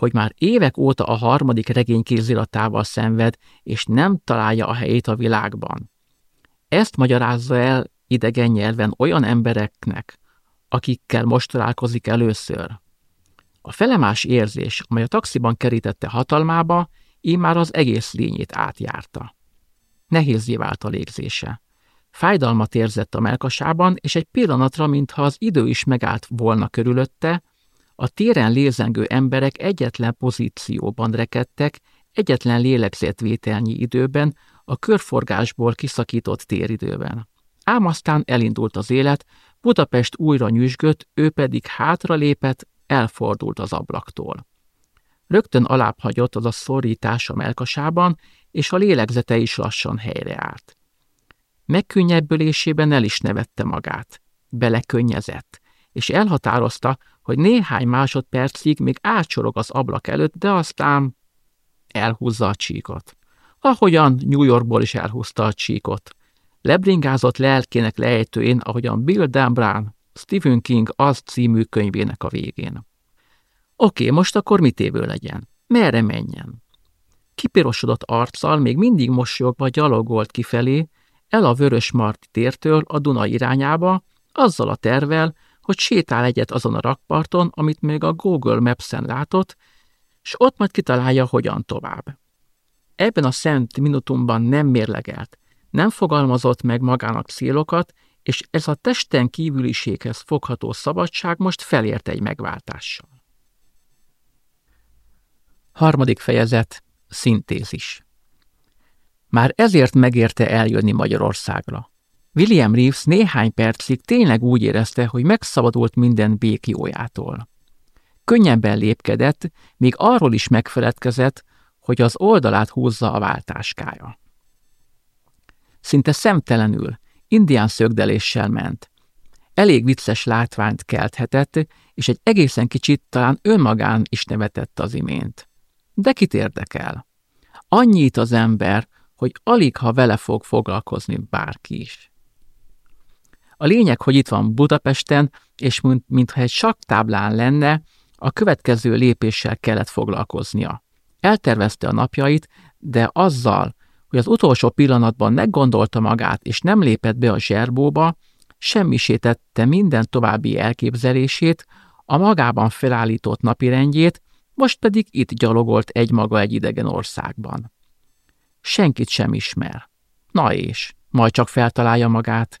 hogy már évek óta a harmadik regény kéziratával szenved, és nem találja a helyét a világban. Ezt magyarázza el idegen nyelven olyan embereknek, akikkel most találkozik először. A felemás érzés, amely a taxiban kerítette hatalmába, így már az egész lényét átjárta. Nehézé vált a légzése. Fájdalmat érzett a melkasában, és egy pillanatra, mintha az idő is megállt volna körülötte, a téren lézengő emberek egyetlen pozícióban rekedtek, egyetlen lélegzetvételnyi időben, a körforgásból kiszakított téridőben. Ám aztán elindult az élet, Budapest újra nyüzsgött, ő pedig hátra lépett, elfordult az ablaktól. Rögtön alább hagyott az a szorítás a melkasában, és a lélegzete is lassan helyreállt. Megkönnyebbülésében el is nevette magát. Belekönnyezett, és elhatározta, hogy néhány másodpercig még átsorog az ablak előtt, de aztán elhúzza a csíkot. Ahogyan New Yorkból is elhúzta a csíkot. Lebringázott lelkének lejtőjén, ahogyan Bill Dan Stephen King az című könyvének a végén. Oké, most akkor mit évő legyen? Merre menjen? Kipirosodott arccal még mindig mosolyogva gyalogolt kifelé, el a Vörös Marti tértől a Duna irányába, azzal a tervel, hogy sétál egyet azon a rakparton, amit még a Google Maps-en látott, és ott majd kitalálja, hogyan tovább. Ebben a szent minutumban nem mérlegelt, nem fogalmazott meg magának célokat, és ez a testen kívüliséghez fogható szabadság most felért egy megváltással. Harmadik fejezet, szintézis. Már ezért megérte eljönni Magyarországra. William Reeves néhány percig tényleg úgy érezte, hogy megszabadult minden békiójától. Könnyebben lépkedett, még arról is megfeledkezett, hogy az oldalát húzza a váltáskája. Szinte szemtelenül, indián szögdeléssel ment. Elég vicces látványt kelthetett, és egy egészen kicsit talán önmagán is nevetett az imént. De kit érdekel? Annyit az ember, hogy alig ha vele fog foglalkozni bárki is. A lényeg, hogy itt van Budapesten, és mint, mintha egy saktáblán lenne, a következő lépéssel kellett foglalkoznia. Eltervezte a napjait, de azzal, hogy az utolsó pillanatban meggondolta magát, és nem lépett be a zserbóba, semmisítette minden további elképzelését, a magában felállított napirendjét, most pedig itt gyalogolt egymaga egy idegen országban. Senkit sem ismer. Na és, majd csak feltalálja magát.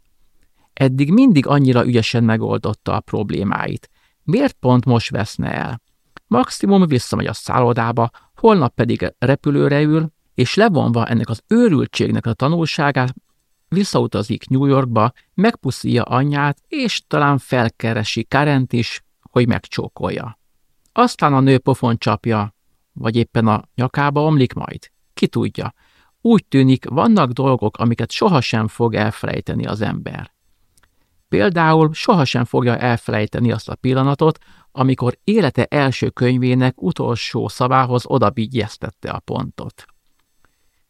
Eddig mindig annyira ügyesen megoldotta a problémáit. Miért pont most veszne el? Maximum visszamegy a szállodába, holnap pedig repülőre ül, és levonva ennek az őrültségnek a tanulságát, visszautazik New Yorkba, megpuszíja anyját, és talán felkeresi Karent is, hogy megcsókolja. Aztán a nő pofon csapja, vagy éppen a nyakába omlik majd. Ki tudja. Úgy tűnik, vannak dolgok, amiket sohasem fog elfelejteni az ember. Például sohasem fogja elfelejteni azt a pillanatot, amikor élete első könyvének utolsó szavához odabigyeztette a pontot.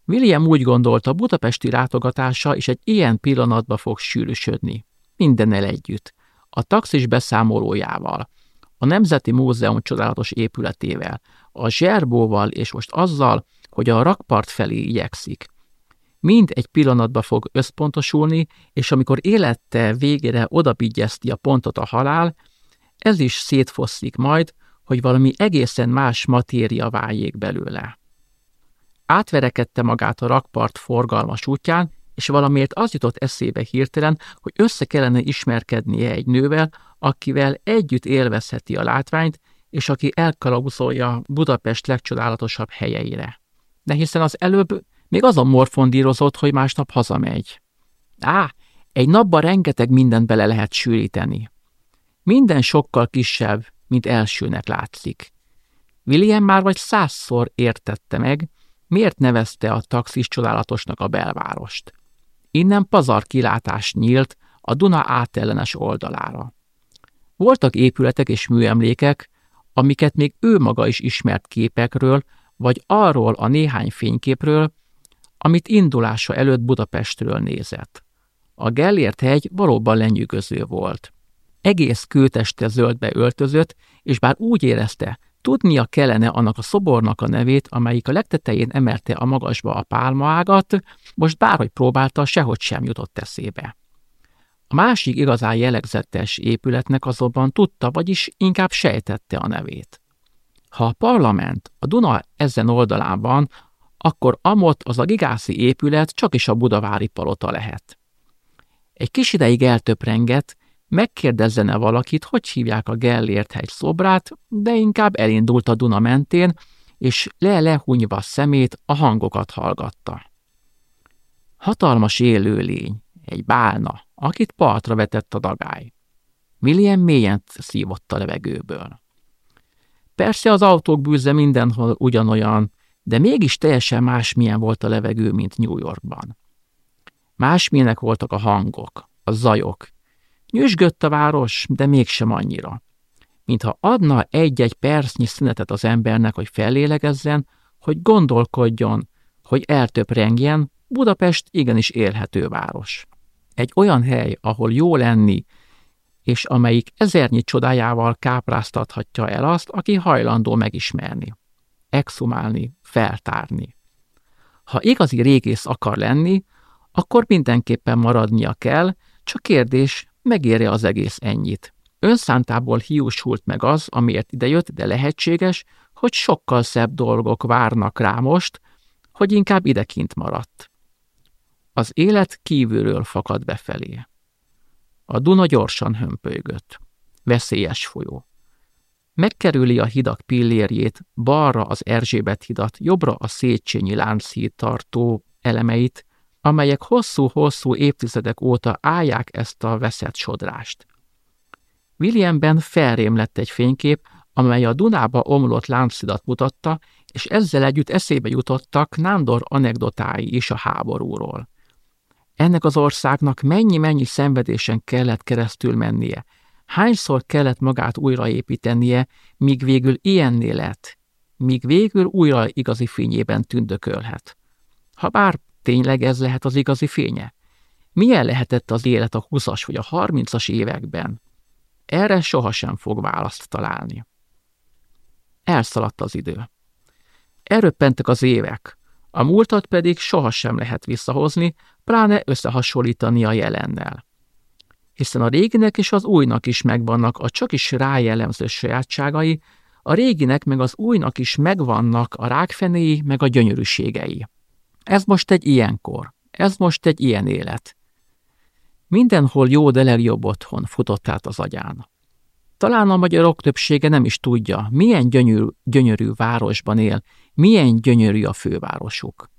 William úgy gondolta, budapesti látogatása is egy ilyen pillanatba fog sűrűsödni. Mindennel együtt. A taxis beszámolójával, a Nemzeti Múzeum csodálatos épületével, a zserbóval és most azzal, hogy a rakpart felé igyekszik. Mind egy pillanatba fog összpontosulni, és amikor élette végére odabigyezti a pontot a halál, ez is szétfosszik majd, hogy valami egészen más matéria váljék belőle. Átverekedte magát a rakpart forgalmas útján, és valamiért az jutott eszébe hirtelen, hogy össze kellene ismerkednie egy nővel, akivel együtt élvezheti a látványt, és aki elkalauzolja Budapest legcsodálatosabb helyeire. De hiszen az előbb Még azon morfondírozott, hogy másnap hazamegy. Á, egy napban rengeteg mindent bele lehet sűríteni. Minden sokkal kisebb, mint elsőnek látszik. William már vagy százszor értette meg, miért nevezte a taxis csodálatosnak a belvárost. Innen pazar kilátás nyílt a Duna átellenes oldalára. Voltak épületek és műemlékek, amiket még ő maga is ismert képekről, vagy arról a néhány fényképről, amit indulása előtt Budapestről nézett. A Gellért hegy valóban lenyűgöző volt. Egész kőteste zöldbe öltözött, és bár úgy érezte, tudnia kellene annak a szobornak a nevét, amelyik a legtetején emelte a magasba a pálmaágat, most bárhogy próbálta, sehogy sem jutott eszébe. A másik igazán jellegzetes épületnek azonban tudta, vagyis inkább sejtette a nevét. Ha a parlament a Duna ezen oldalában, akkor amott az a gigászi épület csak is a budavári palota lehet. Egy kis ideig eltöprengett, megkérdezzene valakit, hogy hívják a Gellért hegy szobrát, de inkább elindult a Duna mentén, és le-lehunyva szemét a hangokat hallgatta. Hatalmas élőlény, egy bálna, akit partra vetett a dagály. William mélyen szívott a levegőből. Persze az autók bűze mindenhol ugyanolyan, de mégis teljesen másmilyen volt a levegő, mint New Yorkban. Másmilyenek voltak a hangok, a zajok. Nyüzsgött a város, de mégsem annyira. Mintha adna egy-egy percnyi szünetet az embernek, hogy fellélegezzen, hogy gondolkodjon, hogy eltöprengjen, Budapest igenis élhető város. Egy olyan hely, ahol jó lenni, és amelyik ezernyi csodájával kápráztathatja el azt, aki hajlandó megismerni, exhumálni, feltárni. Ha igazi régész akar lenni, akkor mindenképpen maradnia kell, csak kérdés, megérje az egész ennyit. Önszántából hiúsult meg az, amiért idejött, de lehetséges, hogy sokkal szebb dolgok várnak rá most, hogy inkább idekint maradt. Az élet kívülről fakad befelé. A Duna gyorsan hömpölygött. Veszélyes folyó. Megkerüli a hidak pillérjét, balra az Erzsébet hidat, jobbra a Széchenyi Lánchíd tartó elemeit, amelyek hosszú-hosszú évtizedek óta állják ezt a veszett sodrást. Williamben felrém lett egy fénykép, amely a Dunába omlott láncidat mutatta, és ezzel együtt eszébe jutottak Nándor anekdotái is a háborúról. Ennek az országnak mennyi-mennyi szenvedésen kellett keresztül mennie, hányszor kellett magát újraépítenie, míg végül ilyenné lett, míg végül újra igazi fényében tündökölhet. Ha bár tényleg ez lehet az igazi fénye? Milyen lehetett az élet a 20-as vagy a 30-as években? Erre sohasem fog választ találni. Elszaladt az idő. Erőppentek az évek, a múltat pedig sohasem lehet visszahozni, pláne összehasonlítani a jelennel. Hiszen a réginek és az újnak is megvannak a csak is rájellemző sajátságai, a réginek meg az újnak is megvannak a rákfenéi meg a gyönyörűségei. Ez most egy ilyen kor, ez most egy ilyen élet. Mindenhol jó, de legjobb otthon futott át az agyán. Talán a magyarok többsége nem is tudja, milyen gyönyörű, gyönyörű városban él, milyen gyönyörű a fővárosuk.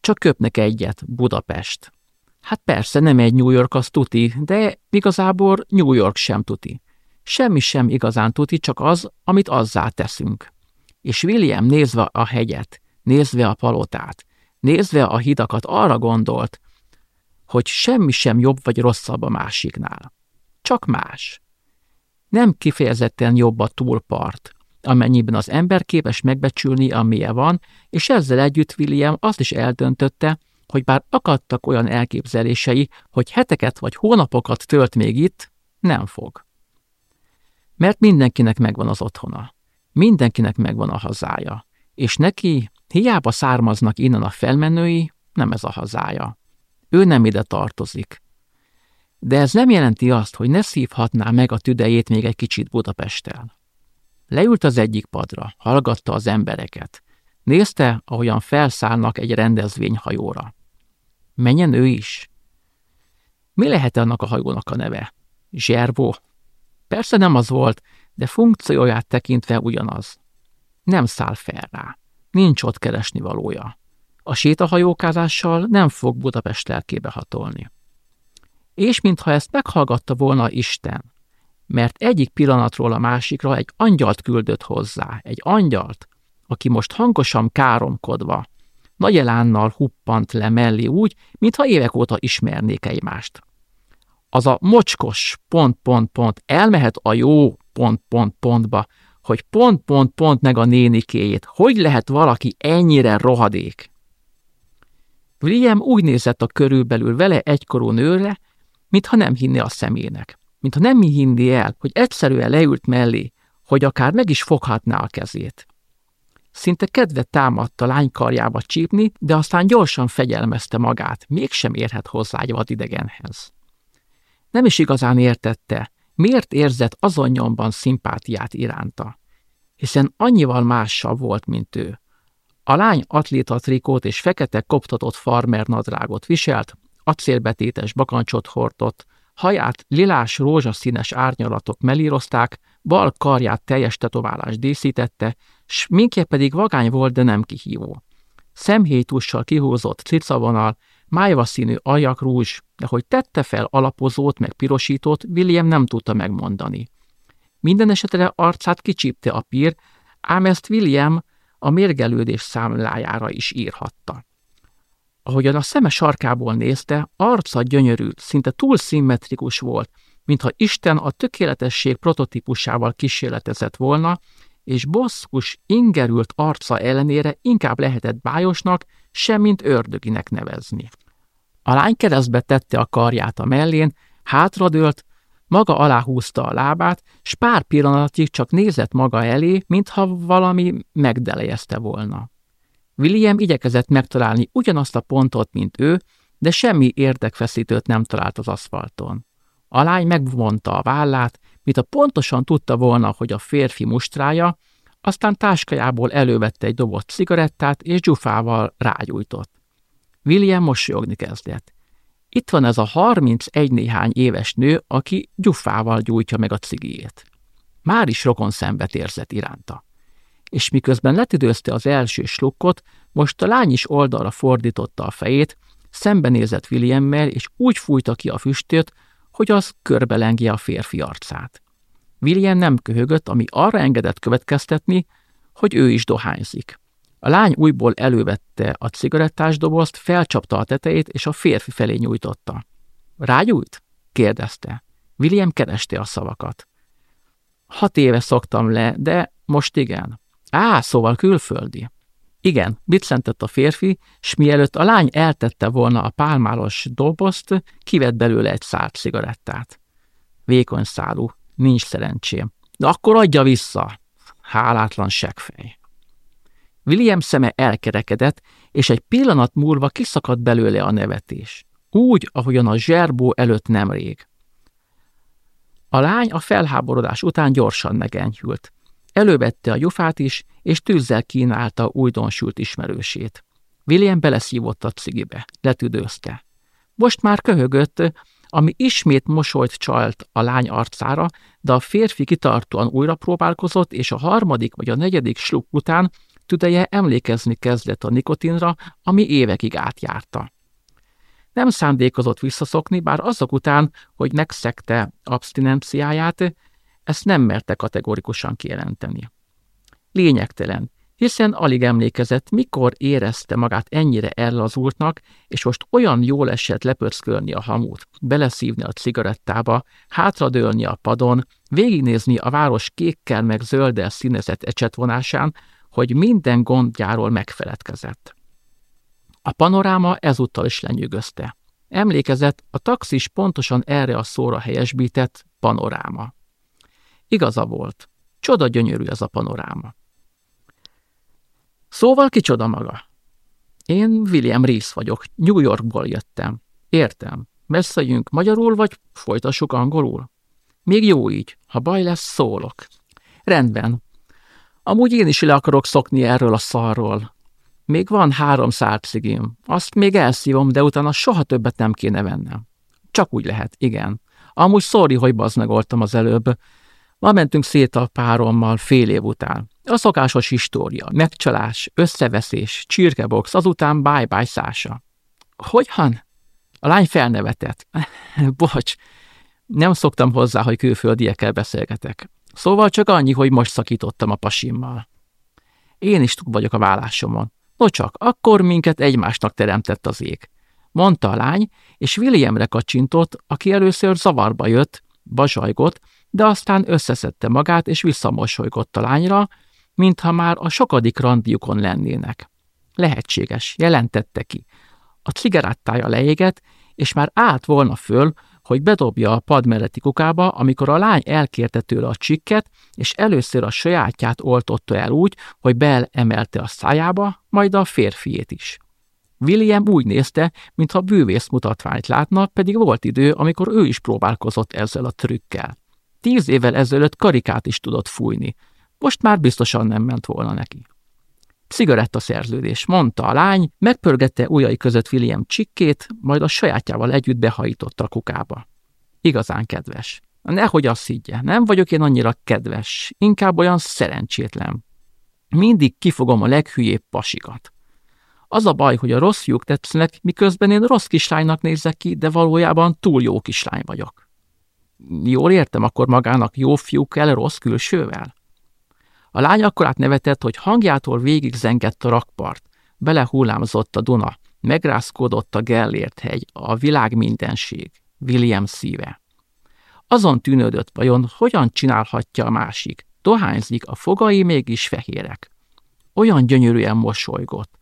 Csak köpnek egyet, Budapest. Hát persze nem egy New York az tuti, de igazából New York sem tuti. Semmi sem igazán tuti, csak az, amit azzá teszünk. És William nézve a hegyet, nézve a palotát, nézve a hidakat arra gondolt, hogy semmi sem jobb vagy rosszabb a másiknál. Csak más. Nem kifejezetten jobb a túlpart, amennyiben az ember képes megbecsülni, amilyen van, és ezzel együtt William azt is eldöntötte, hogy bár akadtak olyan elképzelései, hogy heteket vagy hónapokat tölt még itt, nem fog. Mert mindenkinek megvan az otthona. Mindenkinek megvan a hazája. És neki hiába származnak innen a felmenői, nem ez a hazája. Ő nem ide tartozik. De ez nem jelenti azt, hogy ne szívhatná meg a tüdejét még egy kicsit Budapesttel. Leült az egyik padra, hallgatta az embereket. Nézte, ahogyan felszállnak egy rendezvényhajóra. Menjen ő is. Mi lehet annak a hajónak a neve? Zservó? Persze nem az volt, de funkcióját tekintve ugyanaz. Nem száll fel rá. Nincs ott keresni valója. a sétahajókázással nem fog Budapest lelkébe hatolni. És mintha ezt meghallgatta volna Isten, mert egyik pillanatról a másikra egy angyalt küldött hozzá, egy angyalt, aki most hangosan káromkodva, nagy elánnal huppant le mellé úgy, mintha évek óta ismernék egymást. Az a mocskos pont-pont-pont elmehet a jó pont-pont-pontba, hogy pont-pont-pont meg a nénikéjét. Hogy lehet valaki ennyire rohadék? William úgy nézett a körülbelül vele egykorú nőre, mintha nem hinné a szemének. Mintha nem hinné el, hogy egyszerűen leült mellé, hogy akár meg is foghatná a kezét. Szinte kedve támadt a lány karjába csípni, de aztán gyorsan fegyelmezte magát, mégsem érhet hozzá egy vadidegenhez. Nem is igazán értette, miért érzett azon nyomban szimpátiát iránta, hiszen annyival mással volt, mint ő. A lány atléta trikót és fekete koptatott farmer nadrágot viselt, acélbetétes bakancsot hordott, haját lilás rózsaszínes árnyalatok melírozták, bal karját teljes tetoválás díszítette, s minkje pedig vagány volt, de nem kihívó. Szemhéjtussal kihúzott cicavonal, májva színű rúzs, de hogy tette fel alapozót meg pirosítót, William nem tudta megmondani. Minden esetre arcát kicsípte a pír, ám ezt William a mérgelődés számlájára is írhatta. Ahogyan a szeme sarkából nézte, arca gyönyörű, szinte túl szimmetrikus volt, mintha Isten a tökéletesség prototípusával kísérletezett volna, és bosszus, ingerült arca ellenére inkább lehetett bájosnak, semmint ördöginek nevezni. A lány keresztbe tette a karját a mellén, hátradőlt, maga alá húzta a lábát, s pár pillanatig csak nézett maga elé, mintha valami megdelejezte volna. William igyekezett megtalálni ugyanazt a pontot, mint ő, de semmi érdekfeszítőt nem talált az aszfalton. A lány megvonta a vállát, mint a pontosan tudta volna, hogy a férfi mustrája, aztán táskájából elővette egy doboz cigarettát, és gyufával rágyújtott. William mosolyogni kezdett. Itt van ez a 31 néhány éves nő, aki gyufával gyújtja meg a cigijét. Már is rokon szembet érzett iránta. És miközben letüdőzte az első slukkot, most a lány is oldalra fordította a fejét, szembenézett Williammel, és úgy fújta ki a füstöt, hogy az körbelengje a férfi arcát. William nem köhögött, ami arra engedett következtetni, hogy ő is dohányzik. A lány újból elővette a cigarettás dobozt, felcsapta a tetejét, és a férfi felé nyújtotta. Rágyújt? kérdezte. William kereste a szavakat. Hat éve szoktam le, de most igen. Á, szóval külföldi. Igen, biccentett a férfi, s mielőtt a lány eltette volna a pálmálos dobozt, kivett belőle egy szárt cigarettát. Vékony szálú, nincs szerencsém. De akkor adja vissza. Hálátlan segfej. William szeme elkerekedett, és egy pillanat múlva kiszakadt belőle a nevetés. Úgy, ahogyan a zserbó előtt nemrég. A lány a felháborodás után gyorsan megenyhült. Elővette a gyufát is, és tűzzel kínálta újdonsült ismerősét. William beleszívott a cigibe, letüdőzte. Most már köhögött, ami ismét mosolyt csalt a lány arcára, de a férfi kitartóan újra próbálkozott, és a harmadik vagy a negyedik sluk után tüdeje emlékezni kezdett a nikotinra, ami évekig átjárta. Nem szándékozott visszaszokni, bár azok után, hogy megszegte abstinenciáját, ezt nem merte kategorikusan kijelenteni. Lényegtelen, hiszen alig emlékezett, mikor érezte magát ennyire ellazultnak, és most olyan jól esett lepöckölni a hamut, beleszívni a cigarettába, hátradőlni a padon, végignézni a város kékkel meg zölddel színezett ecsetvonásán, hogy minden gondjáról megfeledkezett. A panoráma ezúttal is lenyűgözte. Emlékezett, a taxis pontosan erre a szóra helyesbített panoráma. Igaza volt. Csoda gyönyörű ez a panoráma. Szóval kicsoda maga? Én William Reese vagyok, New Yorkból jöttem. Értem. Beszéljünk magyarul, vagy folytassuk angolul? Még jó így. Ha baj lesz, szólok. Rendben. Amúgy én is le akarok szokni erről a szarról. Még van három szárcigim. Azt még elszívom, de utána soha többet nem kéne vennem. Csak úgy lehet, igen. Amúgy szóri, hogy baznagoltam az előbb. Ma mentünk szét a párommal fél év után. A szokásos história, megcsalás, összeveszés, csirkebox, azután bye-bye szása. Hogyan? A lány felnevetett. Bocs, nem szoktam hozzá, hogy külföldiekkel beszélgetek. Szóval csak annyi, hogy most szakítottam a pasimmal. Én is túl vagyok a vállásomon. No csak, akkor minket egymásnak teremtett az ég. Mondta a lány, és Williamre kacsintott, aki először zavarba jött, bazsajgott, de aztán összeszedte magát, és visszamosolygott a lányra, mintha már a sokadik randiukon lennének. Lehetséges, jelentette ki. A cigarettája leégett, és már állt volna föl, hogy bedobja a pad melletti kukába, amikor a lány elkérte tőle a csikket, és először a sajátját oltotta el úgy, hogy Bell emelte a szájába, majd a férfiét is. William úgy nézte, mintha bűvész mutatványt látna, pedig volt idő, amikor ő is próbálkozott ezzel a trükkel. Tíz évvel ezelőtt karikát is tudott fújni. Most már biztosan nem ment volna neki. Cigaretta szerződés, mondta a lány, megpörgette ujjai között William csikkét, majd a sajátjával együtt behajította a kukába. Igazán kedves. Nehogy azt higgye, nem vagyok én annyira kedves, inkább olyan szerencsétlen. Mindig kifogom a leghülyébb pasikat. Az a baj, hogy a rossz fiúk tetszenek, miközben én rossz kislánynak nézek ki, de valójában túl jó kislány vagyok. Jól értem, akkor magának jó fiúk kell rossz külsővel? A lány akkor átnevetett, hogy hangjától végig zengett a rakpart, belehullámzott a Duna, megrázkodott a Gellért hegy, a világ mindenség, William szíve. Azon tűnődött vajon, hogyan csinálhatja a másik, dohányzik, a fogai mégis fehérek. Olyan gyönyörűen mosolygott,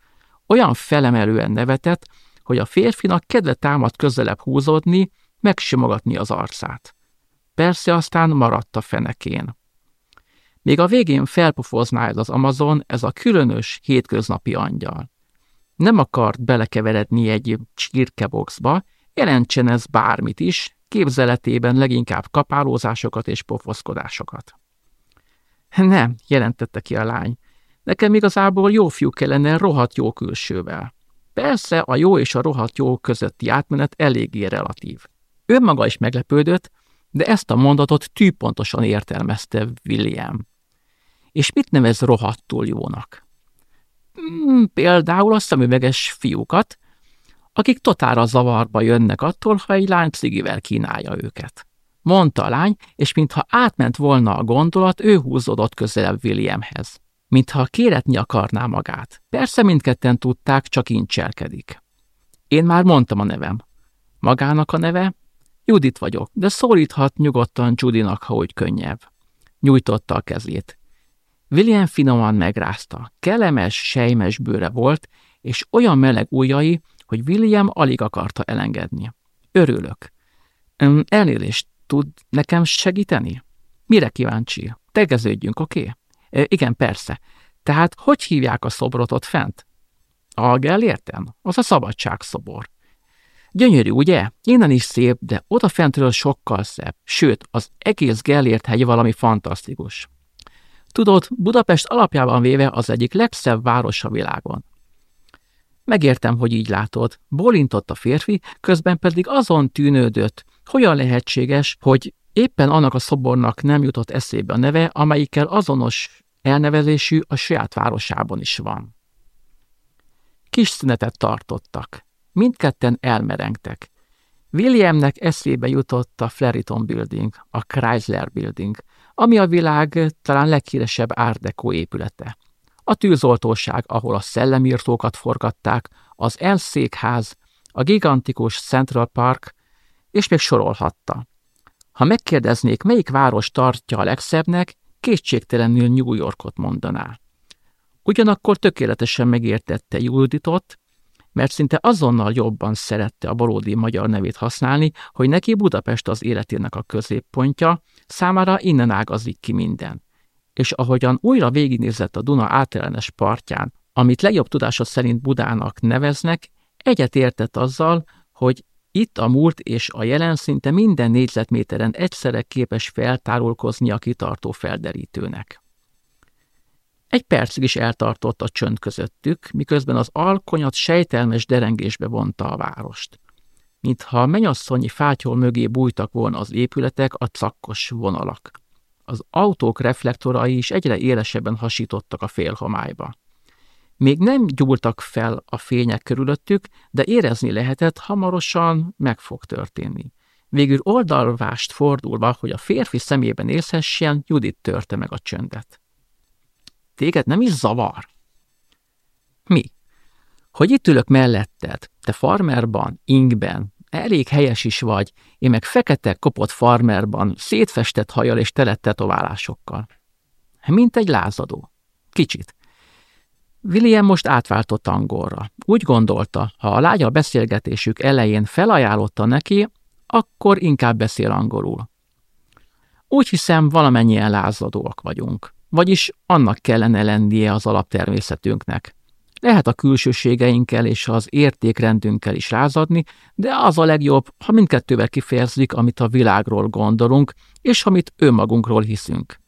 olyan felemelően nevetett, hogy a férfinak kedve támadt közelebb húzódni, megsimogatni az arcát. Persze aztán maradt a fenekén. Még a végén felpofozná ez az Amazon, ez a különös, hétköznapi angyal. Nem akart belekeveredni egy csirkeboxba, jelentsen ez bármit is, képzeletében leginkább kapálózásokat és pofoszkodásokat. Nem, jelentette ki a lány. Nekem igazából jó fiú kellene rohadt jó külsővel. Persze a jó és a rohadt jó közötti átmenet eléggé relatív. Ő maga is meglepődött, de ezt a mondatot tűpontosan értelmezte William. És mit nevez rohadtul jónak? Hmm, például a szemüveges fiúkat, akik totára zavarba jönnek attól, ha egy lány cigivel kínálja őket. Mondta a lány, és mintha átment volna a gondolat, ő húzódott közelebb Williamhez. Mintha kéretni akarná magát. Persze mindketten tudták, csak incselkedik. Én már mondtam a nevem. Magának a neve? Judit vagyok, de szólíthat nyugodtan Judinak, ha úgy könnyebb. Nyújtotta a kezét. William finoman megrázta. Kelemes, sejmes bőre volt, és olyan meleg ujjai, hogy William alig akarta elengedni. Örülök. Elnézést, tud nekem segíteni? Mire kíváncsi? Tegeződjünk, oké? Okay? E, igen, persze. Tehát hogy hívják a szobrot ott fent? A Gellérten? Az a szabadságszobor. Gyönyörű, ugye? Innen is szép, de oda fentről sokkal szebb. Sőt, az egész Gellért hegy valami fantasztikus. Tudod, Budapest alapjában véve az egyik legszebb város a világon. Megértem, hogy így látod. Bólintott a férfi, közben pedig azon tűnődött, hogyan lehetséges, hogy éppen annak a szobornak nem jutott eszébe a neve, amelyikkel azonos elnevezésű a saját városában is van. Kis szünetet tartottak. Mindketten elmerengtek. Williamnek eszébe jutott a Fleriton Building, a Chrysler Building, ami a világ talán leghíresebb árdekó épülete. A tűzoltóság, ahol a szellemírtókat forgatták, az elszékház, a gigantikus Central Park, és még sorolhatta. Ha megkérdeznék, melyik város tartja a legszebbnek, kétségtelenül New Yorkot mondaná. Ugyanakkor tökéletesen megértette Juditot, mert szinte azonnal jobban szerette a valódi magyar nevét használni, hogy neki Budapest az életének a középpontja, számára innen ágazik ki minden. És ahogyan újra végignézett a Duna átellenes partján, amit legjobb tudása szerint Budának neveznek, egyet értett azzal, hogy itt a múlt és a jelen szinte minden négyzetméteren egyszerre képes feltárulkozni a kitartó felderítőnek. Egy percig is eltartott a csönd közöttük, miközben az alkonyat sejtelmes derengésbe vonta a várost. Mintha a menyasszonyi fátyol mögé bújtak volna az épületek, a cakkos vonalak. Az autók reflektorai is egyre élesebben hasítottak a félhomályba. Még nem gyúltak fel a fények körülöttük, de érezni lehetett, hamarosan meg fog történni. Végül oldalvást fordulva, hogy a férfi szemében észhessen, Judit törte meg a csöndet. Téged nem is zavar? Mi? Hogy itt ülök melletted, te farmerban, ingben, elég helyes is vagy, én meg fekete kopott farmerban, szétfestett hajjal és telett tetoválásokkal. Mint egy lázadó. Kicsit. William most átváltott angolra. Úgy gondolta, ha a lágya beszélgetésük elején felajánlotta neki, akkor inkább beszél angolul. Úgy hiszem, valamennyien lázadóak vagyunk, vagyis annak kellene lennie az alaptermészetünknek. Lehet a külsőségeinkkel és az értékrendünkkel is lázadni, de az a legjobb, ha mindkettővel kifejezzük, amit a világról gondolunk, és amit önmagunkról hiszünk.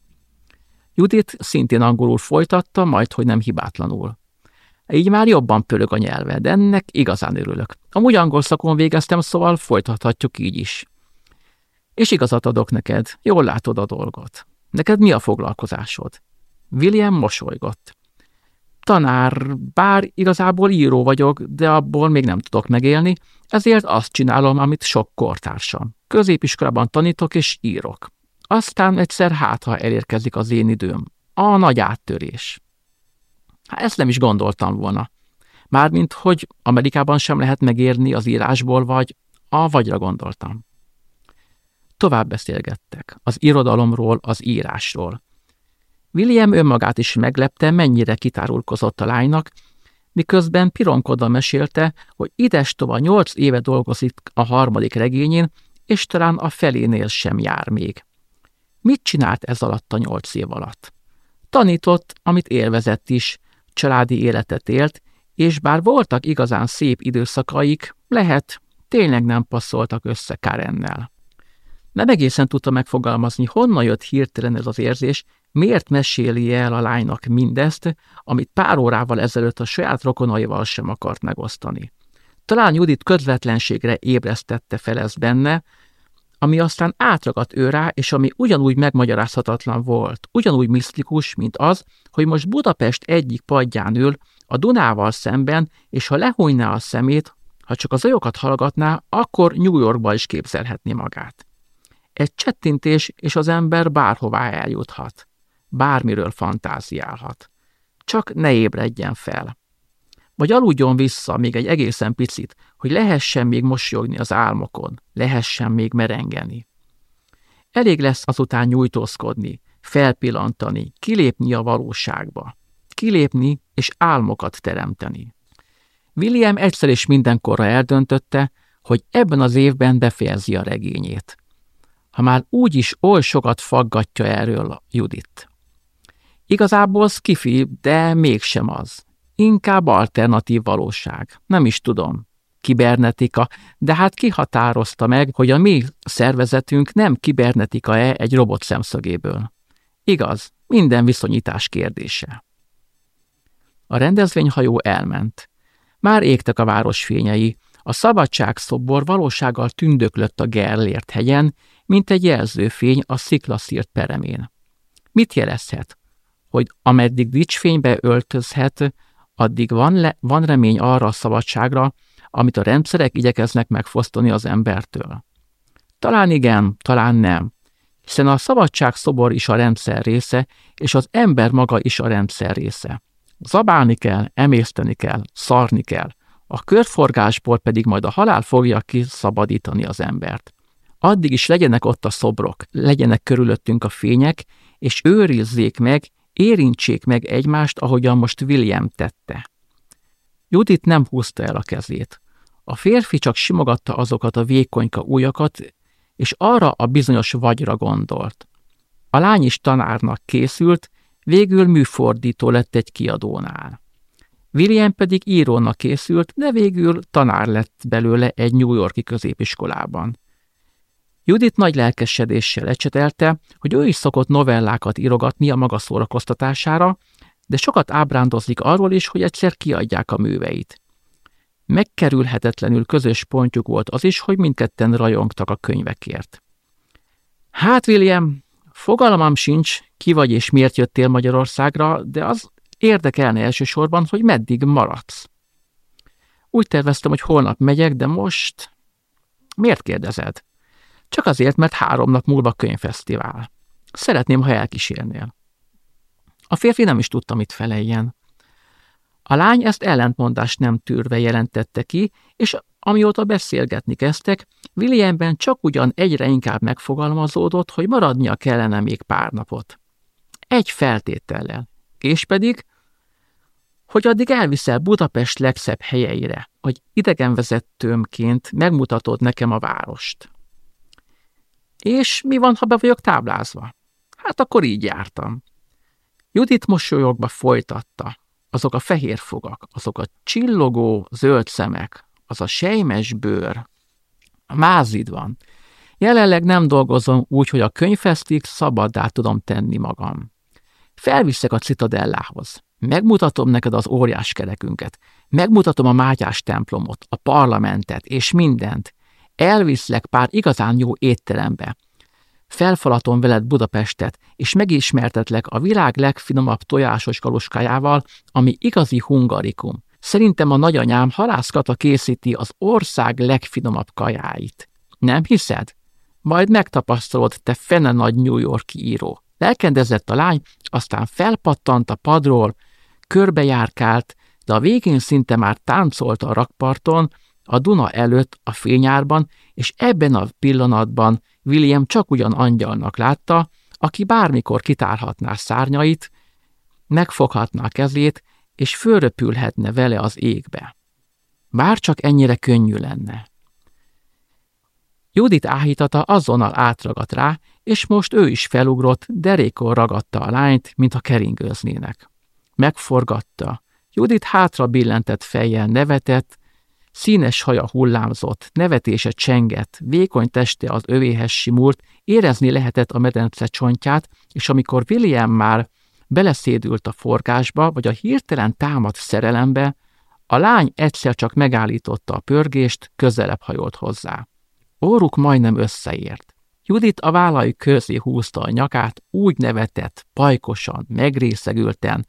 Judit szintén angolul folytatta, majd hogy nem hibátlanul. Így már jobban pörög a nyelve, de ennek igazán örülök. Amúgy angol szakon végeztem, szóval folytathatjuk így is. És igazat adok neked, jól látod a dolgot. Neked mi a foglalkozásod? William mosolygott. Tanár, bár igazából író vagyok, de abból még nem tudok megélni, ezért azt csinálom, amit sok kortársam. Középiskolában tanítok és írok. Aztán egyszer hát, ha elérkezik az én időm. A nagy áttörés. Hát ezt nem is gondoltam volna. Mármint, hogy Amerikában sem lehet megérni az írásból, vagy a vagyra gondoltam. Tovább beszélgettek. Az irodalomról, az írásról. William önmagát is meglepte, mennyire kitárulkozott a lánynak, miközben pironkodva mesélte, hogy idestova nyolc éve dolgozik a harmadik regényén, és talán a felénél sem jár még. Mit csinált ez alatt a nyolc év alatt? Tanított, amit élvezett is, családi életet élt, és bár voltak igazán szép időszakaik, lehet, tényleg nem passzoltak össze Karennel. Nem egészen tudta megfogalmazni, honnan jött hirtelen ez az érzés, miért meséli el a lánynak mindezt, amit pár órával ezelőtt a saját rokonaival sem akart megosztani. Talán Judit közvetlenségre ébresztette fel ezt benne, ami aztán átragadt ő rá, és ami ugyanúgy megmagyarázhatatlan volt, ugyanúgy misztikus, mint az, hogy most Budapest egyik padján ül, a Dunával szemben, és ha lehújná a szemét, ha csak az ajokat hallgatná, akkor New Yorkba is képzelhetné magát. Egy csettintés, és az ember bárhová eljuthat. Bármiről fantáziálhat. Csak ne ébredjen fel. Vagy aludjon vissza még egy egészen picit, hogy lehessen még mosolyogni az álmokon, lehessen még merengeni. Elég lesz azután nyújtózkodni, felpillantani, kilépni a valóságba, kilépni és álmokat teremteni. William egyszer és mindenkorra eldöntötte, hogy ebben az évben befejezi a regényét. Ha már úgy is oly sokat faggatja erről Judit. Igazából skifi, de mégsem az. Inkább alternatív valóság. Nem is tudom. Kibernetika, de hát ki határozta meg, hogy a mi szervezetünk nem kibernetika-e egy robot szemszögéből? Igaz, minden viszonyítás kérdése. A rendezvényhajó elment. Már égtek a város fényei, a szabadság szobor valósággal tündöklött a Gerlért hegyen, mint egy jelzőfény a sziklaszírt peremén. Mit jelezhet? Hogy ameddig dicsfénybe öltözhet, addig van, le, van remény arra a szabadságra, amit a rendszerek igyekeznek megfosztani az embertől. Talán igen, talán nem, hiszen a szabadság szobor is a rendszer része, és az ember maga is a rendszer része. Zabálni kell, emészteni kell, szarni kell, a körforgásból pedig majd a halál fogja kiszabadítani az embert. Addig is legyenek ott a szobrok, legyenek körülöttünk a fények, és őrizzék meg, Érintsék meg egymást, ahogyan most William tette. Judit nem húzta el a kezét. A férfi csak simogatta azokat a vékonyka ujjakat, és arra a bizonyos vagyra gondolt. A lány is tanárnak készült, végül műfordító lett egy kiadónál. William pedig írónak készült, de végül tanár lett belőle egy New Yorki középiskolában. Judit nagy lelkesedéssel ecsetelte, hogy ő is szokott novellákat írogatni a maga szórakoztatására, de sokat ábrándozik arról is, hogy egyszer kiadják a műveit. Megkerülhetetlenül közös pontjuk volt az is, hogy mindketten rajongtak a könyvekért. Hát, William, Fogalmam sincs, ki vagy és miért jöttél Magyarországra, de az érdekelne elsősorban, hogy meddig maradsz. Úgy terveztem, hogy holnap megyek, de most... Miért kérdezed? Csak azért, mert három nap múlva könyvfesztivál. Szeretném, ha elkísérnél. A férfi nem is tudta, mit feleljen. A lány ezt ellentmondást nem tűrve jelentette ki, és amióta beszélgetni kezdtek, Williamben csak ugyan egyre inkább megfogalmazódott, hogy maradnia kellene még pár napot. Egy feltétellel, és pedig, hogy addig elviszel Budapest legszebb helyeire, hogy idegenvezetőmként megmutatod nekem a várost. És mi van, ha be vagyok táblázva? Hát akkor így jártam. Judit mosolyogva folytatta. Azok a fehér fogak, azok a csillogó zöld szemek, az a sejmes bőr. Mázid van. Jelenleg nem dolgozom úgy, hogy a könyvesztig szabaddá tudom tenni magam. Felviszek a citadellához. Megmutatom neked az óriás kerekünket. Megmutatom a Mátyás templomot, a parlamentet és mindent. Elviszlek pár igazán jó étterembe. Felfalatom veled Budapestet, és megismertetlek a világ legfinomabb tojásos kaloskájával, ami igazi hungarikum. Szerintem a nagyanyám halászkata készíti az ország legfinomabb kajáit. Nem hiszed? Majd megtapasztalod, te fene nagy New Yorki író. Lelkendezett a lány, aztán felpattant a padról, körbejárkált, de a végén szinte már táncolt a rakparton, a Duna előtt, a fényárban, és ebben a pillanatban William csak ugyan angyalnak látta, aki bármikor kitárhatná szárnyait, megfoghatná a kezét, és fölröpülhetne vele az égbe. Bár csak ennyire könnyű lenne. Judit áhítata azonnal átragadt rá, és most ő is felugrott, derékon ragadta a lányt, mintha keringőznének. Megforgatta. Judit hátra billentett fejjel nevetett, Színes haja hullámzott, nevetése csengett, vékony teste az övéhez simult, érezni lehetett a medence csontját, és amikor William már beleszédült a forgásba, vagy a hirtelen támadt szerelembe, a lány egyszer csak megállította a pörgést, közelebb hajolt hozzá. Óruk majdnem összeért. Judit a vállai közé húzta a nyakát, úgy nevetett, pajkosan, megrészegülten,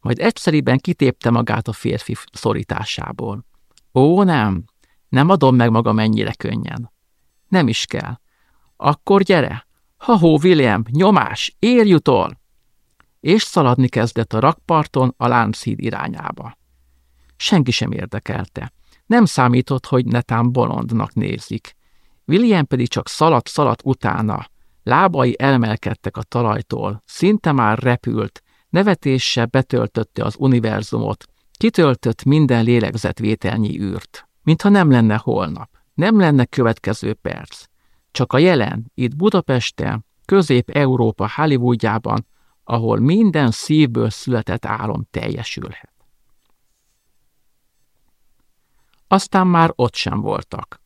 majd egyszeriben kitépte magát a férfi szorításából. Ó, nem, nem adom meg magam ennyire könnyen. Nem is kell. Akkor gyere! Ha-hó, William, nyomás, érj utol! És szaladni kezdett a rakparton a Lánchíd irányába. Senki sem érdekelte. Nem számított, hogy netán bolondnak nézik. William pedig csak szaladt-szaladt utána. Lábai elmelkedtek a talajtól, szinte már repült, nevetéssel betöltötte az univerzumot, Kitöltött minden lélegzetvételnyi űrt, mintha nem lenne holnap, nem lenne következő perc. Csak a jelen, itt Budapesten, Közép-Európa Hollywoodjában, ahol minden szívből született álom teljesülhet. Aztán már ott sem voltak.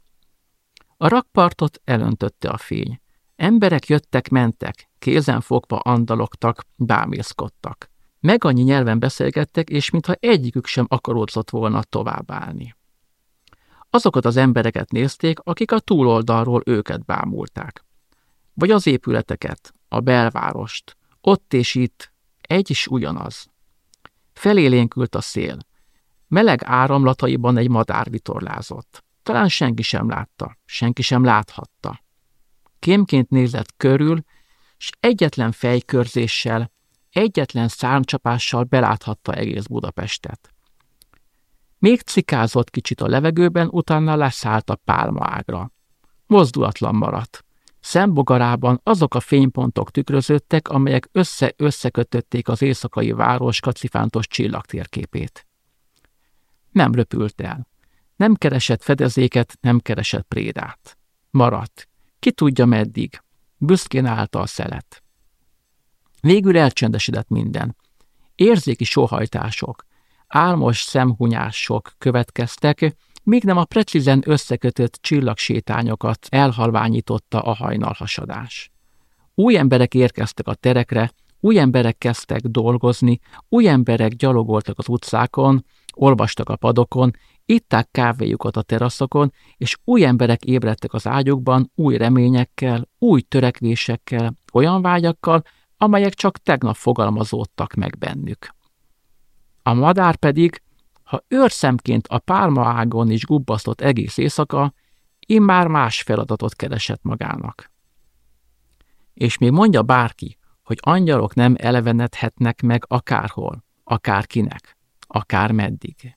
A rakpartot elöntötte a fény. Emberek jöttek-mentek, kézen fogva andalogtak, bámészkodtak. Meg annyi nyelven beszélgettek, és mintha egyikük sem akaródzott volna továbbállni. Azokat az embereket nézték, akik a túloldalról őket bámulták. Vagy az épületeket, a belvárost, ott és itt, egy is ugyanaz. Felélénkült a szél. Meleg áramlataiban egy madár vitorlázott. Talán senki sem látta, senki sem láthatta. Kémként nézett körül, s egyetlen fejkörzéssel egyetlen számcsapással beláthatta egész Budapestet. Még cikázott kicsit a levegőben, utána leszállt a pálmaágra. Mozdulatlan maradt. Szembogarában azok a fénypontok tükröződtek, amelyek össze-összekötötték az éjszakai város kacifántos csillagtérképét. Nem röpült el. Nem keresett fedezéket, nem keresett prédát. Maradt. Ki tudja meddig. Büszkén állta a szelet. Végül elcsendesedett minden. Érzéki sohajtások, álmos szemhunyások következtek, míg nem a precízen összekötött csillagsétányokat elhalványította a hajnalhasadás. Új emberek érkeztek a terekre, új emberek kezdtek dolgozni, új emberek gyalogoltak az utcákon, olvastak a padokon, itták kávéjukat a teraszokon, és új emberek ébredtek az ágyukban, új reményekkel, új törekvésekkel, olyan vágyakkal, amelyek csak tegnap fogalmazódtak meg bennük. A madár pedig, ha őrszemként a pálma ágon is gubbasztott egész éjszaka, immár más feladatot keresett magának. És még mondja bárki, hogy angyalok nem elevenedhetnek meg akárhol, akárkinek, akár meddig.